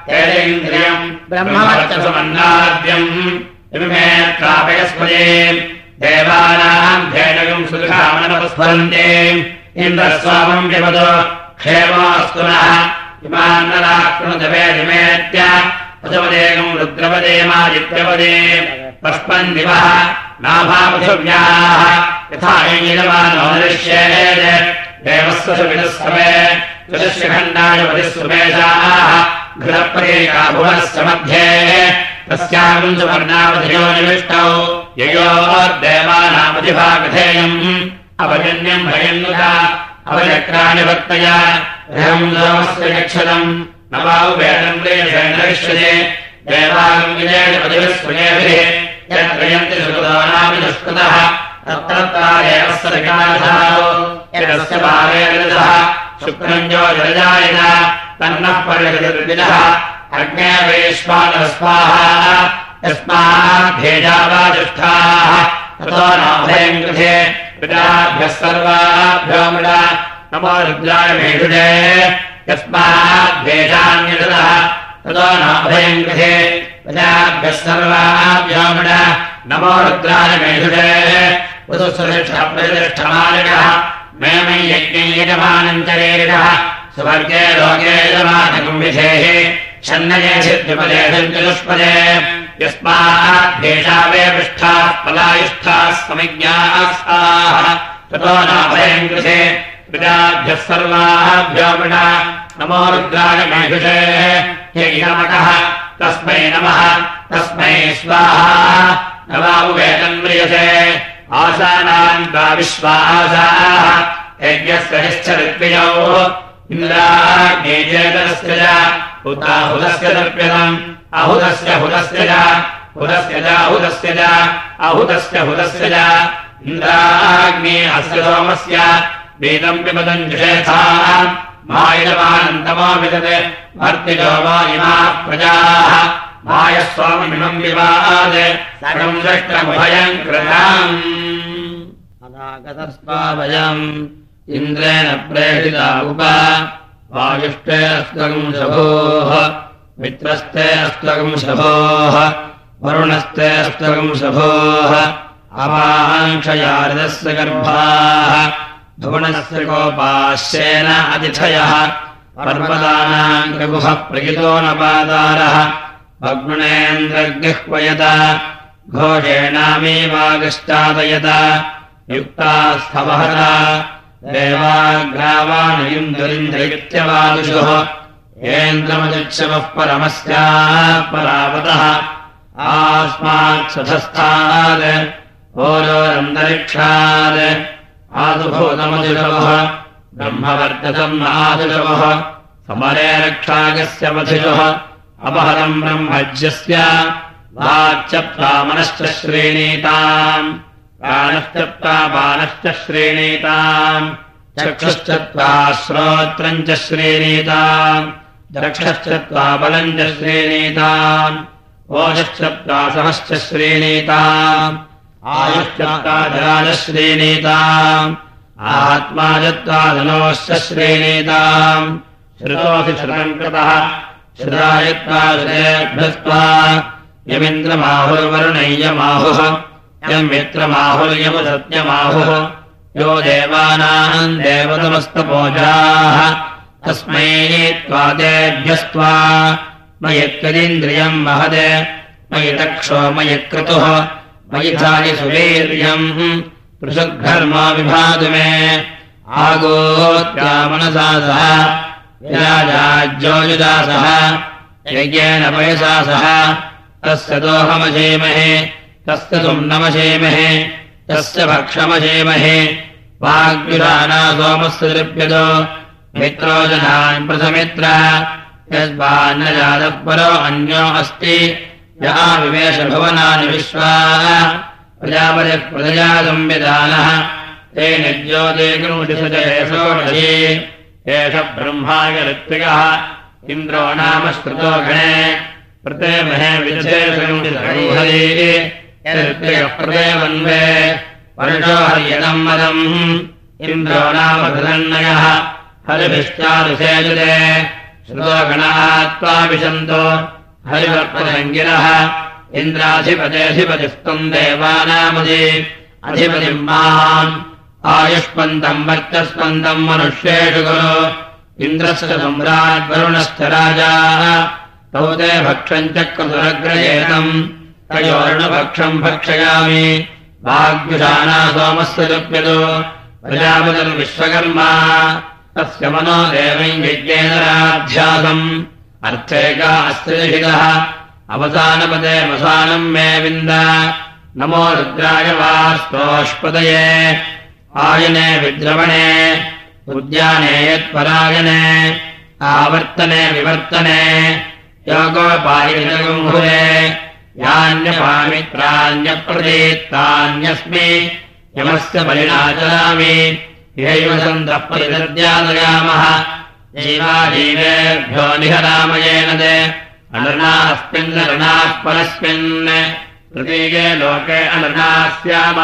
तेन्द्रियम् ब्रह्मवर्चसमन्नाद्यम् इमे प्रापयस्मये देवानाम् भेदगम् सुखामनपस्फलन्ते इन्द्रस्वामम् विपद क्षेमोऽस्तु नः इमान्नराकृणुतवेदिमेत्य पशवदेकम् रुद्रपदेमादित्यपदे पष्पन् दिवः नाभापृथिव्याः यथा देवस्य सुविदस्समे चतुष्यखण्डाधिपतिः सुमेषाः घृतप्रतीका भुवनस्य मध्ये तस्याम् सुवर्णावधियो निविष्टौ ययोर्देवानामधिभागधेयम् अपजन्यम् भयन्नुता अवचक्राणि भक्तया ह्यम् सोमस्य यक्षदम् न वावेदम् प्रियसेनविष्यते देवागम् विजयपतिभिः यत्रयन्ति सुकृतानापि दुष्कृतः तत्रत्तादेव यस्य पारेणः शुक्रञ्जो जलजायन तन्नः पर्यगतिर्विदः अग्ने वैश्वानस्वाहा यस्माद्भेजावाजुष्ठाः ततो नाभयम् कृते पिताभ्यः सर्वाभ्यो मृड नमो रुद्राय मेषुजे यस्माद्भेषान्यतः ततो नाभयम् कृते प्रजाभ्यः सर्वाभ्यो नमो रुद्राय मेषुजे मे मयि यज्ञै यजमानञ्चरेरिणः सुवर्गे लोके यजमानकम् छन्नये सिद्धिपदेशम् चतुष्पदे यस्माद्भेषावे पृष्ठाः पलायुष्ठाः समिज्ञाः। साः ततो नाभयम् कृते प्रजाभ्यः सर्वाभ्यो मृणा। नमो यज्ञमकः तस्मै नमः। तस्मै स्वाहा। विश्वासाः। यज्ञस्य निश्च ऋत्विजौ इन्द्राग्नेजेतस्य च उताहुतस्य दर्प्यतम् अहुतस्य हुतस्य च हुतस्य चाहुतस्य च अहुतस्य हुतस्य च इन्द्राग्ने अस्य सोमस्य वेदम् पिबदम् जुषेथा। मायमानन्तमो विदते भर्तिजो वा इमाः प्रजाः। मायस्वामिमम् विवाद सर्वम् दृष्टमुभयम् कृताम्। अनागतस्वाभयम् इन्द्रेण प्रेषिता उप वायुष्टे शभोः मित्रस्ते शभोः वरुणस्ते अस्त्वगम् शभोः अपाङ्क्षयारिदस्य गर्भाः भुवनस्य कोपाश्येन अतिथयः पर्वतानाम् रघुः प्रगितो न पादारः अग्नेन्द्रगृह्वयत घोषेणामेवागश्चादयत युक्ता स्थवहर देवाग्रावाणयुन्दरिन्द्रयुत्यवादुषुः येन्द्रमजुच्छवः परमस्यापरावतः। आस्मात्सधस्थात् ओरोरन्तरिक्षात् आदुभूतमजुषवः ब्रह्मवर्धतम् आदुषवः समरे रक्षागस्य मधुषः अपहरम् ब्रह्मज्यस्य। वाच्यप्ता मनश्च श्रेणीताम् प्राणश्चत्वा बाणश्च श्रेणीताम्। चक्षुश्चत्वा श्रोत्रम् च श्रेणीताम्। दक्षश्चत्वा बलम् च श्रेणीताम्। ओषश्चत्वा सहश्च श्रेणीताम्। आयुश्चत्वा जराजश्रेणीताम् आत्मा धनोश्च श्रेणीताम्। श्रुतोऽसि श्रुतम् कृतः। श्रुतायत्वा यमिन्द्रमाहुर्वरुणय्यमाहुः यम् मित्रमाहुर्यमुसत्यमाहुः यो देवानाम् देवतमस्तपोजाः। तस्मै त्वादेभ्यस्त्वा मयित्वदिन्द्रियम् महद मयि तक्षो मयि क्रतुः मयि धानि सुवीर्यम्। पृषुघर्मा विभातु मे। आगोत्या मनसा सह। विराजाज्योजुदासः यज्ञेन पयसा सह। तस्य दोहमशेमहे तस्य सुम्नमशेमहे तस्य भक्षमशेमहे। वाग्युराना सोमस्य दृप्यतो मित्रो जनान् प्रथमित्र यस्मान्न जातः परो अन्यो अस्ति या विवेशभवनानि विश्वा। प्रजापतिः प्रजया संविधानः ते कृषोषे एष ब्रह्माय ऋत्विकः इन्द्रो नाम श्रुतो गणे प्रतेमहे विधेषऋत्विकः प्रदेवन्वे वर्षो हर्यदम् मदम्। इन्द्रो नाम धनन्नयः हरिभिश्चानुसेजुते श्रुतो गणाः त्वाभिशन्तो। हरिवर्पसङ्गिरः इन्द्राधिपतेऽधिपतिस्तम् देवानामदि अधिपतिम् माम्। आयुष्पन्दम् वर्चस्पन्दम् मनुष्येषु गुरु। इन्द्रस्य सम्राड्वरुणश्च राजाः। भक्षम् चक्रसुरग्रयेतम् तयोर्णभक्षम् भक्षयामि। वाग्युषाना सोमस्य लप्यतो प्रजापतिर्विश्वकर्मा तस्य मनो देवम् यज्ञेनराध्यासम् अर्थेका अस्त्रिहितः। अवसानपदे वसानम् मे विन्द। नमो रुद्राय वास्तोष्पदये आयने विद्रवणे। उद्याने यत्परायणे। आवर्तने विवर्तने। योगोपायिनगुम्भुरे यान्यपामित्राण्यप्रदीत्तान्यस्मि यमस्य बलिनाचरामि यैव सन्तः परिदद्यादयामः जीवाजीवेभ्यो निहरामयेन नृणाः परस्मिन्। प्रतीके लोके अनृणाः स्याम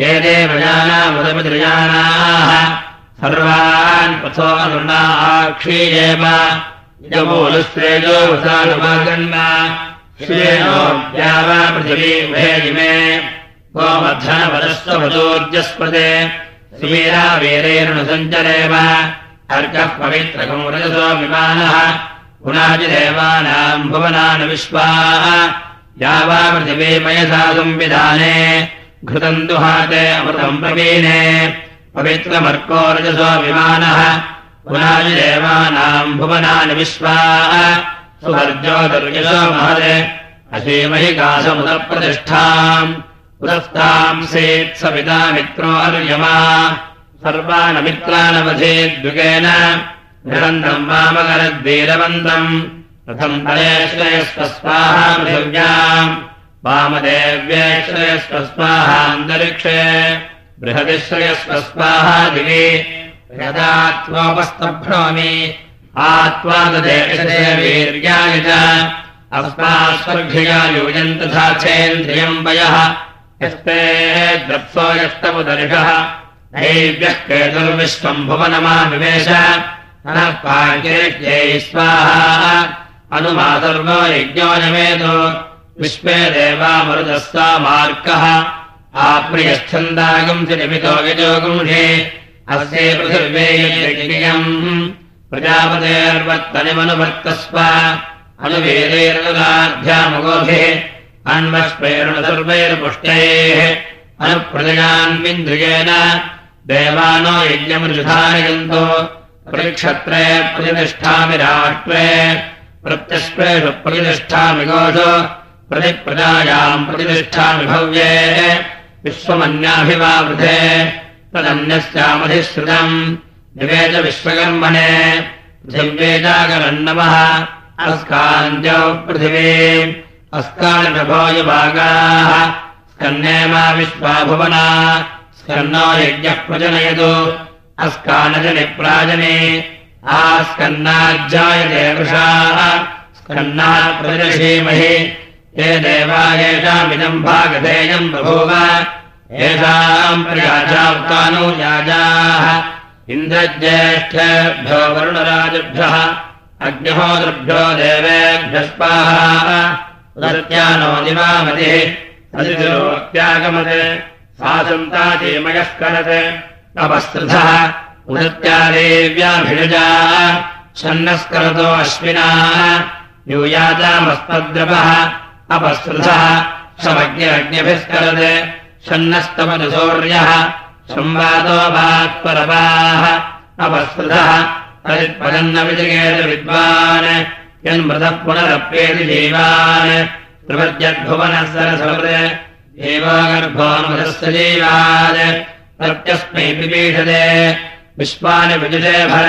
ये देवजानामुदमिदृजानाः सर्वान् पथो अनृणाक्षीयेव यमूलश्रेयो वसानुमागन्ना वा पृथिवी भेजिमे गोमध्वनवरस्वभदोर्जस्पदे सुवीरा वीरेणुसञ्चरेव अर्कः पवित्रकम् रजसो विमानः पुनाजिदेवानाम् भुवनान् विश्वाः या वा पृथिवीमयसा संविधाने घृतम् दुहाते अमृतम् प्रवीणे पवित्रमर्को रजसो विमानः पुनाजिदेवानाम् भुवनानि विश्वाः सुवर्जो दुर्यसो महते असीमहि कासमुदप्रतिष्ठाम् पुरस्ताम् सेत् सविता मित्रो अर्यमा सर्वानमित्रानवधेद्युगेन निरन्तम् वामकरद्वीरवन्तम् रथम् तलेश्रयस्वस्वाहा पृथिव्याम् वामदेव्येश्रयस्वस्वाहान्तरिक्षे। बृहदिश्रयस्वस्वाहा दिवि यदा त्वोपस्तभ्नोमि आत्वाददेशदे वीर्याय च अस्मास्वर्घ्यया यूयम् तथा चेन्द्रियम् वयः यस्ते द्रप्सो यष्टमुदर्शः नैव्यः केतुर्विश्वम् भुवनमाविवेश नः पाञ्चेत्यै स्वाहा अनुमासर्वो यज्ञो नमेतो विश्वे देवामरुदः मार्गः आप्रियच्छन्दागुंसि निमितो यजोगुंषे अस्य पृथिव्ये यज्ञम् प्रजापतेर्वर्तनिमनुवर्तस्व अनुवेदैरनुदाध्यामगोभिः अन्वष्पेरुण सर्वैर्पुष्टैः अनुप्रजयान्विन्द्रियेण देवानो यज्ञमृषधानयन्तो प्रतिक्षत्रे प्रतिष्ठामि राष्ट्रे। प्रत्यस्पेषु प्रतिष्ठामि गोषु। प्रतिप्रजायाम् प्रतिष्ठामि भव्ये। विश्वमन्याभिवावृधे। तदन्यस्यामधिश्रुतम् निवेद विश्वकर्मणे पृथिव्येजागरन्नमः अस्काञ्जौ पृथिवी। अस्कानिभोयभागाः स्कन्ने मा विश्वाभुवना। स्कन्नो यज्ञः प्रजनयतु। अस्कानजनिप्राजने। वृषाः। स्कन्नात् प्रजनशीमहि ये देवा येषामिदम् भागधेयम् बभूव। येषाम् प्रयाजावतानो याजाः इन्द्रज्येष्ठेभ्यो वरुणराजभ्यः अग्निहोदृभ्यो देवेभ्यः स्वाहा उदत्यानो दिवामतिः तदितिरोत्यागमत् सा सन्ताचेमयः करत् अपस्तृथः उदत्या देव्याभिषजा छन्नस्करतो अश्विनाः न्यूयातामस्मद्रवः अपस्तृथः समज्ञरज्ञभिस्करत् छन्नस्तमनुसौर्यः संवादो वात्परवाः अपस्तृतः तदित्पदन्नविजगेत विद्वान् यन्मृतः पुनरप्येति जीवान् प्रपद्यद्भुवनः सरसमृत् देवागर्भोन्मृतस्य जीवान् प्रत्यस्मै पिपीषते विश्वानि विजुषे भर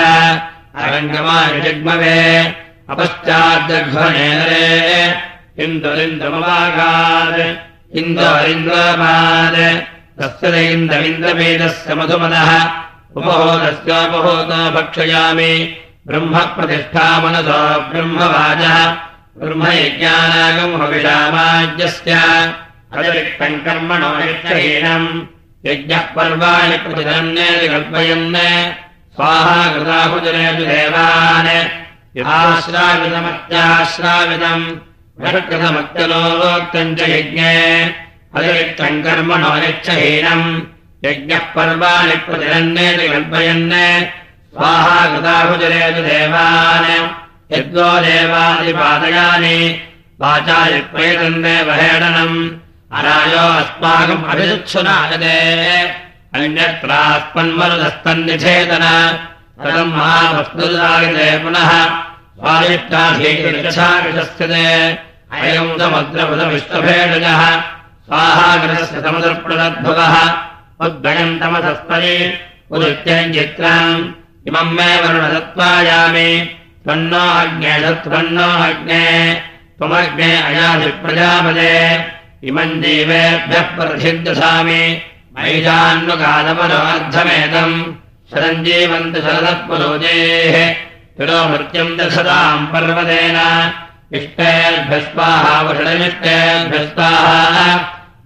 अरङ्गमानि जग्मवे अपश्चाद्दघ्वनेरे इन्दुरिन्द्रमवागात् इन्दोरिन्द्रमात् तस्य इन्द्रमिन्द्रवेदस्य मधुमदः ब्रह्मवाचः ब्रह्मयज्ञानागम् हविषामाज्यस्य अतिरिक्तम् कर्मणो यज्ञः पर्वाणि प्रतिदन्नेति कल्पयन् स्वाहा कृताहुजनेषु देवान्। यथाश्रावितमत्याश्रावितम्। कृतमत्यलोक्तम् च यज्ञे अतिरिक्तम् कर्मणो यच्छहीनम् यज्ञः पर्वाणि प्रतिरन्नेति कल्पयन् स्वाहा कृताहुजनेषु देवान्। यद्वो देवादिपादयानि वाचा यत्प्रेतन् देवहेडनम् अरायो अस्माकम् अभिदुत्सुनायते अन्यत्रास्मन्मरुदस्तन्निषेतन कथम् महावस्तुदायते पुनः। स्वादिष्टाधीयच्छाकृशस्यते अयम् समुद्रपदविश्वभेडजः स्वाहाग्रहस्य तमसस्परि उदित्यम् चित्राम्। इमम् मे वरुणदत्त्वायामि। त्वन्नो अग्ने सत्त्वन्नो अग्ने। त्वमग्ने अयाधिप्रजापदे इमम् जीवेभ्यः प्रथिदशामि मैजान्वकालपरोऽर्धमेदम् शरञ्जीवन्त शरदत्पुरोजेः तिरो मृत्युम् दशताम् पर्वतेन। इष्टेभ्यस्वाहा वषणमिष्टेभ्यस्वाहा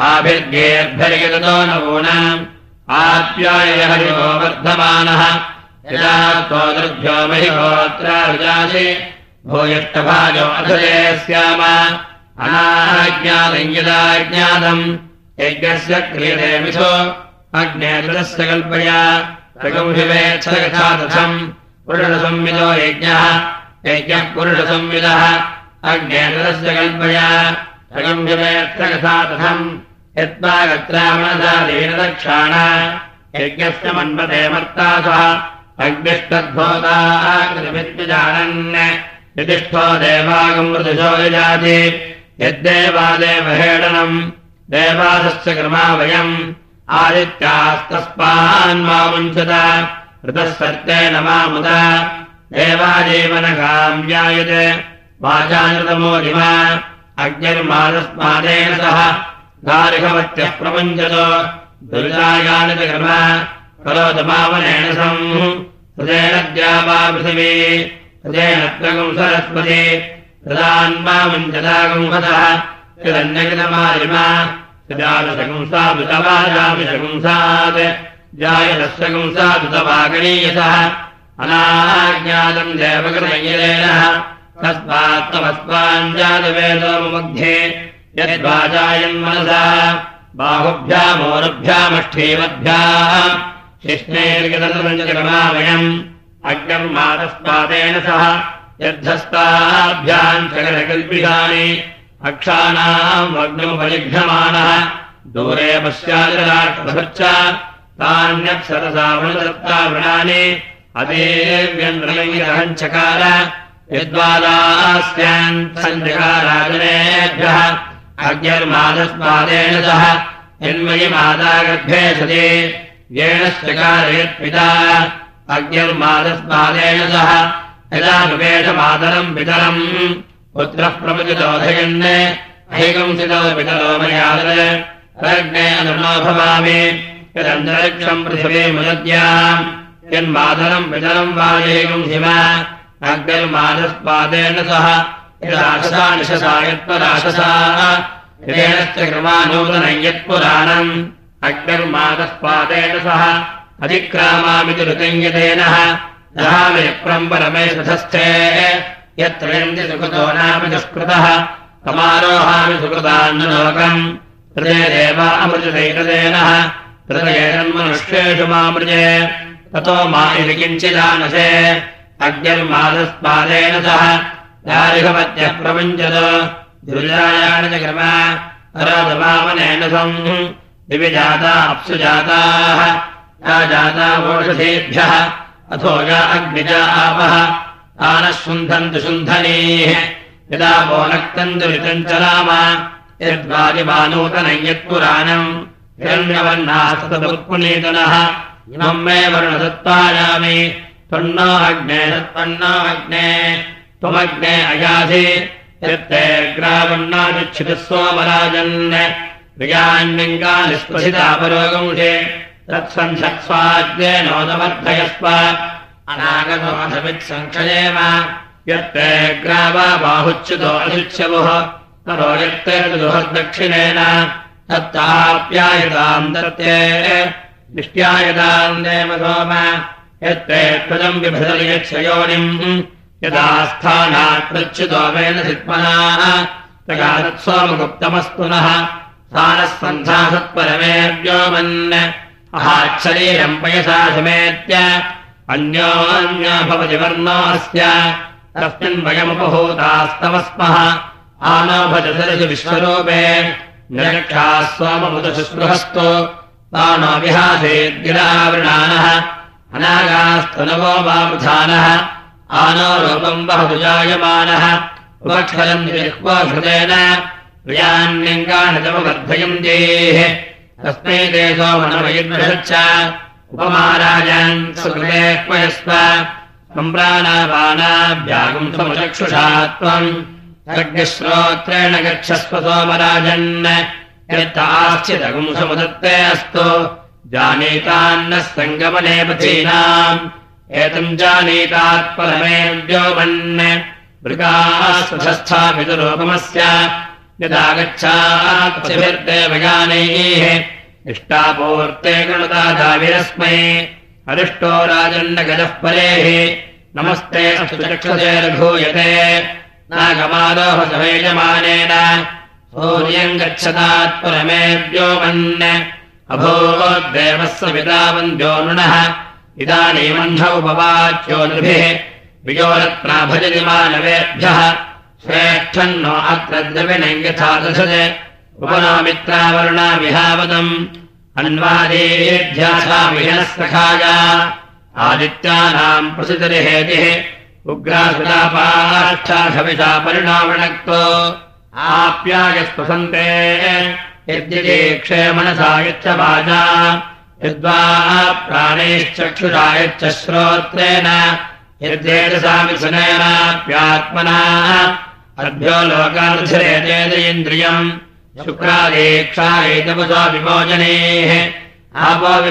आभिर्गेऽर्भर्यगतो नवूनाम् आप्याय हरिवो वर्धमानः। यदा अनाज्ञातम् यदा ज्ञातम् यज्ञस्य क्रियते मिथो। अग्नेतस्य कल्पया पुरुषसंविदो यज्ञः यज्ञः पुरुषसंविदः। अग्नेतरस्य कल्पया प्रगंशिवेत्सकथा तथम् यत्त्वा गत्रामणसादीनदक्षाण यज्ञस्य मन्मते मर्ता सह अग्निष्टद्भोताकृतिजानन् यतिष्ठो देवागमृदुशो यजाति यद्देवादेवहेडनम् देवासस्य क्रमा वयम् आदित्यास्तस्मान्मामुञ्चत ऋतः सर्तेन मामुद देवाजीवनकाम्यायते वाचानृतमोदिमा अग्निर्मादस्मादेन सह गार्हवत्यः प्रपञ्चतो दुर्गायानित कर्म करोतमावनेन सम् हृदेन द्यावा पृथिवी हृदेन हृदान्मामुञ्चतागुंहतः हिरण्यकृतमारिमा जामिशगुंसात् जायतस्यगुंसादुतवागणीयसः अनाज्ञातम् देवकृतयेन तस्मात्तमस्माञ्जातवेदोमध्ये यद्वाजायन् मनसा। बाहुभ्यामोरुभ्यामष्ठीमद्भ्याम् शिष्णैर्गतमावयम् अग्निर्मातस्मादेन सह यद्धस्ताभ्याम् सकलकल्पितानि अक्षाणाम् अग्निमुपजिघ्यमानः दूरे पश्चादिराट्भच्च तान्यक्षरसावृणदत्तावृणानि अदेव्यन्द्रलङ्गिरहञ्चकार यद्वादास्यान् सञ्जकाराजनेभ्यः अग्निर्मादस्मादेन सह यन्मयि माता गर्भे सति येणश्चकारयत्पिता अग्निर्मादस्मादेन सह यदा विवेशमातरम् पितरम् पुत्रः प्रपचितोधयन् अहिकंसितो पितरो मयादरग्ने अनुनो भवामि यदन्तरिक्षम् पृथिवीमुदद्याम् यन्मातरम् पितरम् वायैकंसिम अग्निर्मादस्पादेन सह यदाशसा निशसा यत्पराशसा येनश्च क्रमानूतनम् यत्पुराणम्। अग्निर्मादस्पादेन सह अधिक्रामामिति ऋतङ्गतेनः दहामि परमे सधस्थे। यत्र यन्ति सुकृतो नाम दुष्कृतः समारोहामि सुकृतान्नलोकम्। हृदय देवामृजदैकदेनः हृदयेन्मनुष्येषु मामृजे ततो मा इति किञ्चिदानसे अग्निर्मादस्पादेन सह दुर्जायाण च क्रम अराधमामनेन सम् जाता अप्सु जाताः वोषधेभ्यः अथो या अग्निजा आपः। तानः शुन्धन्तु शुन्धनीः यदा वोनक्तन्तु ऋतम् च नाम यद्वादिमानूतनम् यत्पुराणम् हिरण्यवर्णास्तदुत्पुनीतनः इमम् मे वर्णदत्तायामि त्वन्नो अग्ने तत्पन्नो अग्ने त्वमग्ने अयासि यत्ते ग्रावन्नादिच्छितः सोमराजन् प्रियान्यङ्गानिस्पशिता परोगंशे तत्सन्धत्स्वाग्नेनोदमर्धयस्व अनागतोऽधमित्सङ्क्षयेम यत्ते ग्रावा बाहुच्युतो दुहद्दक्षिणेन तत्ताप्यायताम् दत्ते निष्ट्या यदाम् देव सोम यत्ते त्वजम् विभजति यच्छयोनिम्। यदा स्थानात् प्रच्युतोमेन सित्मनाः तगादत्सोमगुप्तमस्तु नः। स्थानः सन्धासत्परमेव्योमन् अहाच्छरीरम् पयसा समेत्य। अन्योन्यो भवति वर्णोऽस्य तस्मिन् वयमुपभूतास्तव स्मः आनो भजसरसि विश्वरूपे। निरक्षाः सोममुदशुस्पृहस्तु तानो विहासेद्गिरावृणानः अनागास्तनवो वावधानः। आनो रूपम् बहु जायमानः। उपक्षरम् जिह्वाघृतेन प्रियान्यङ्गाणजमवर्धयन्तेः तस्मै ते सोमनमयुर्वृषच्च उपमाराजान् सुकृते क्वयस्व। सम्प्राणापानाभ्यागम् समचक्षुषा त्वम् सर्गश्रोत्रेण गच्छस्व सोमराजन्। यत्ताश्चिदगुम् समुदत्ते अस्तु जानीतान्नः सङ्गमने पथीनाम् एतम् जानीतात्परमे व्योमन् मृगास्थापितुरूपमस्य यदा इष्टापूर्ते गणुता दाविरस्मै अरिष्टो राजन्नगजः परेः। नमस्ते चक्षुषे रघूयते। नागमारोह समेयमानेन सूर्यम् गच्छतात्परमे व्योमन् अभूदेवस्य पितावन्द्यो नृणः। इदानीमन्धौ भवाच्यो नृभिः। वियोरत्ना भजति मानवेभ्यः श्रेष्ठन्नो अत्र द्रविणम् यथा दशज उपनामित्रावरुणा विहावदम्। अन्वादेभ्यासामिहनः सखाय आदित्यानाम् प्रसितरिहेतिः। उग्रासुलापाष्ठाघविषा परिणामणक्तो आप्यायस्पसन्ते यद्यदीक्षे मनसा यच्च वाचा। यद्वा प्राणैश्चक्षुषा यच्च श्रोत्रेण। यद्वेदसामि सुनेनाप्यात्मना अभ्यो लोकानुसरेतेन्द्रियम् शुक्रादीक्षा एतपसा विमोचनेः आपो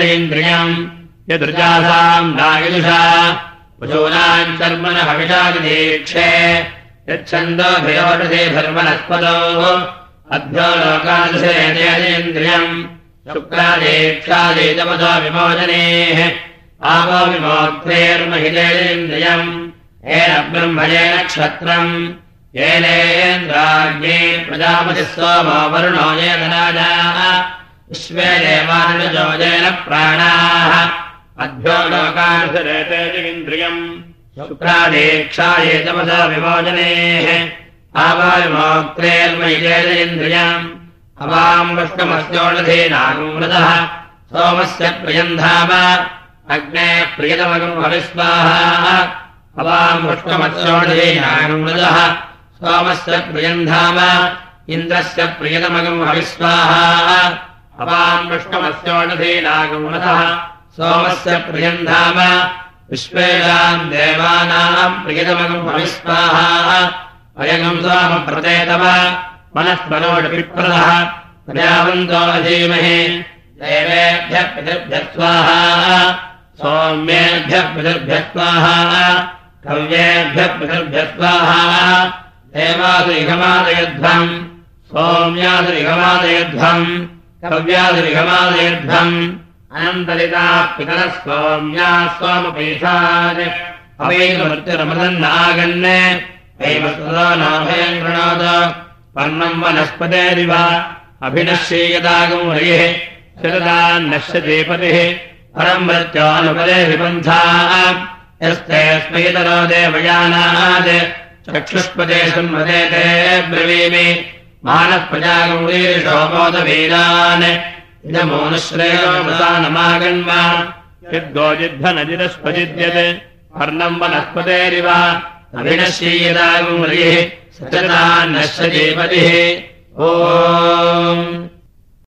इन्द्रियम्। यदृजासाम् नायुषा। पशूनाम् कर्मण हविषादिदीक्षे। यच्छन्दोभयोषधे धर्मनस्पदोः अभ्यो लोकानुसरेतेन्द्रियम् शुक्रादीक्षादेतपसा विमोचनेः आपो विमोक्तेर्महितेन्द्रियम् येन ब्रह्मणेन क्षत्रम्। येनेन्द्राज्ञे प्रजापतिः सोमो वरुणो येदनाजाः विश्वे देवानुजोजेन प्राणाः। अभ्यो लोकानुसरेतेन्द्रियम् शुक्रादीक्षाये विमोचनेः आवाविमोक्तेर्मयितेन्द्रियम् अवाम् वृष्टमस्योषधीनागुमृतः सोमस्य प्रियन्धाम अग्ने प्रियतमगम् हविस्वाहा अवाम् वृष्टमस्योषधीनागुमृतः सोमस्य प्रियन्धाम इन्द्रस्य प्रियतमगम् हविस्वाहा अवाम् वृष्टमस्योषधीनागुमृतः सोमस्य प्रियन्धाम विश्वेषाम् देवानाम् प्रियतमगम् हविस्वाहा अयगम् सोमप्रचेतव। मनःस्मरोडपिप्रदः प्रजावन्तो धीमहि देवेभ्यः पितृभ्यः स्वाहा सौम्येभ्यः पितृभ्यः स्वाहा कव्येभ्यः पितृभ्यः स्वाहा देवासुरिघमादयध्वम्। सौम्यासुरिघमादयध्वम्। कव्यासुरिघमादयध्वम्। अनन्तरिताः पितरः सौम्याः सोमपीठात् अवैकमृत्युरमृतन्नागन् नाभयम् पर्णम् वनस्पतेरिव अभिनश्येयदागम् हरिः शरदान्नश्यते पतिः। परम् मृत्योनुपदे विबन्धा। यस्तेऽस्मैतरो देवयानात्। चक्षुष्पदे संवदेते ब्रवीमि। मानः प्रजागौरीशोमोदवीरान् इदमोनुश्रेयोमसानमागन्म यद्गोजिद्धनजिरस्पजिद्यते पर्णम् वनस्पतेरिव हरिः सचदान्नश्यते पतिः ओ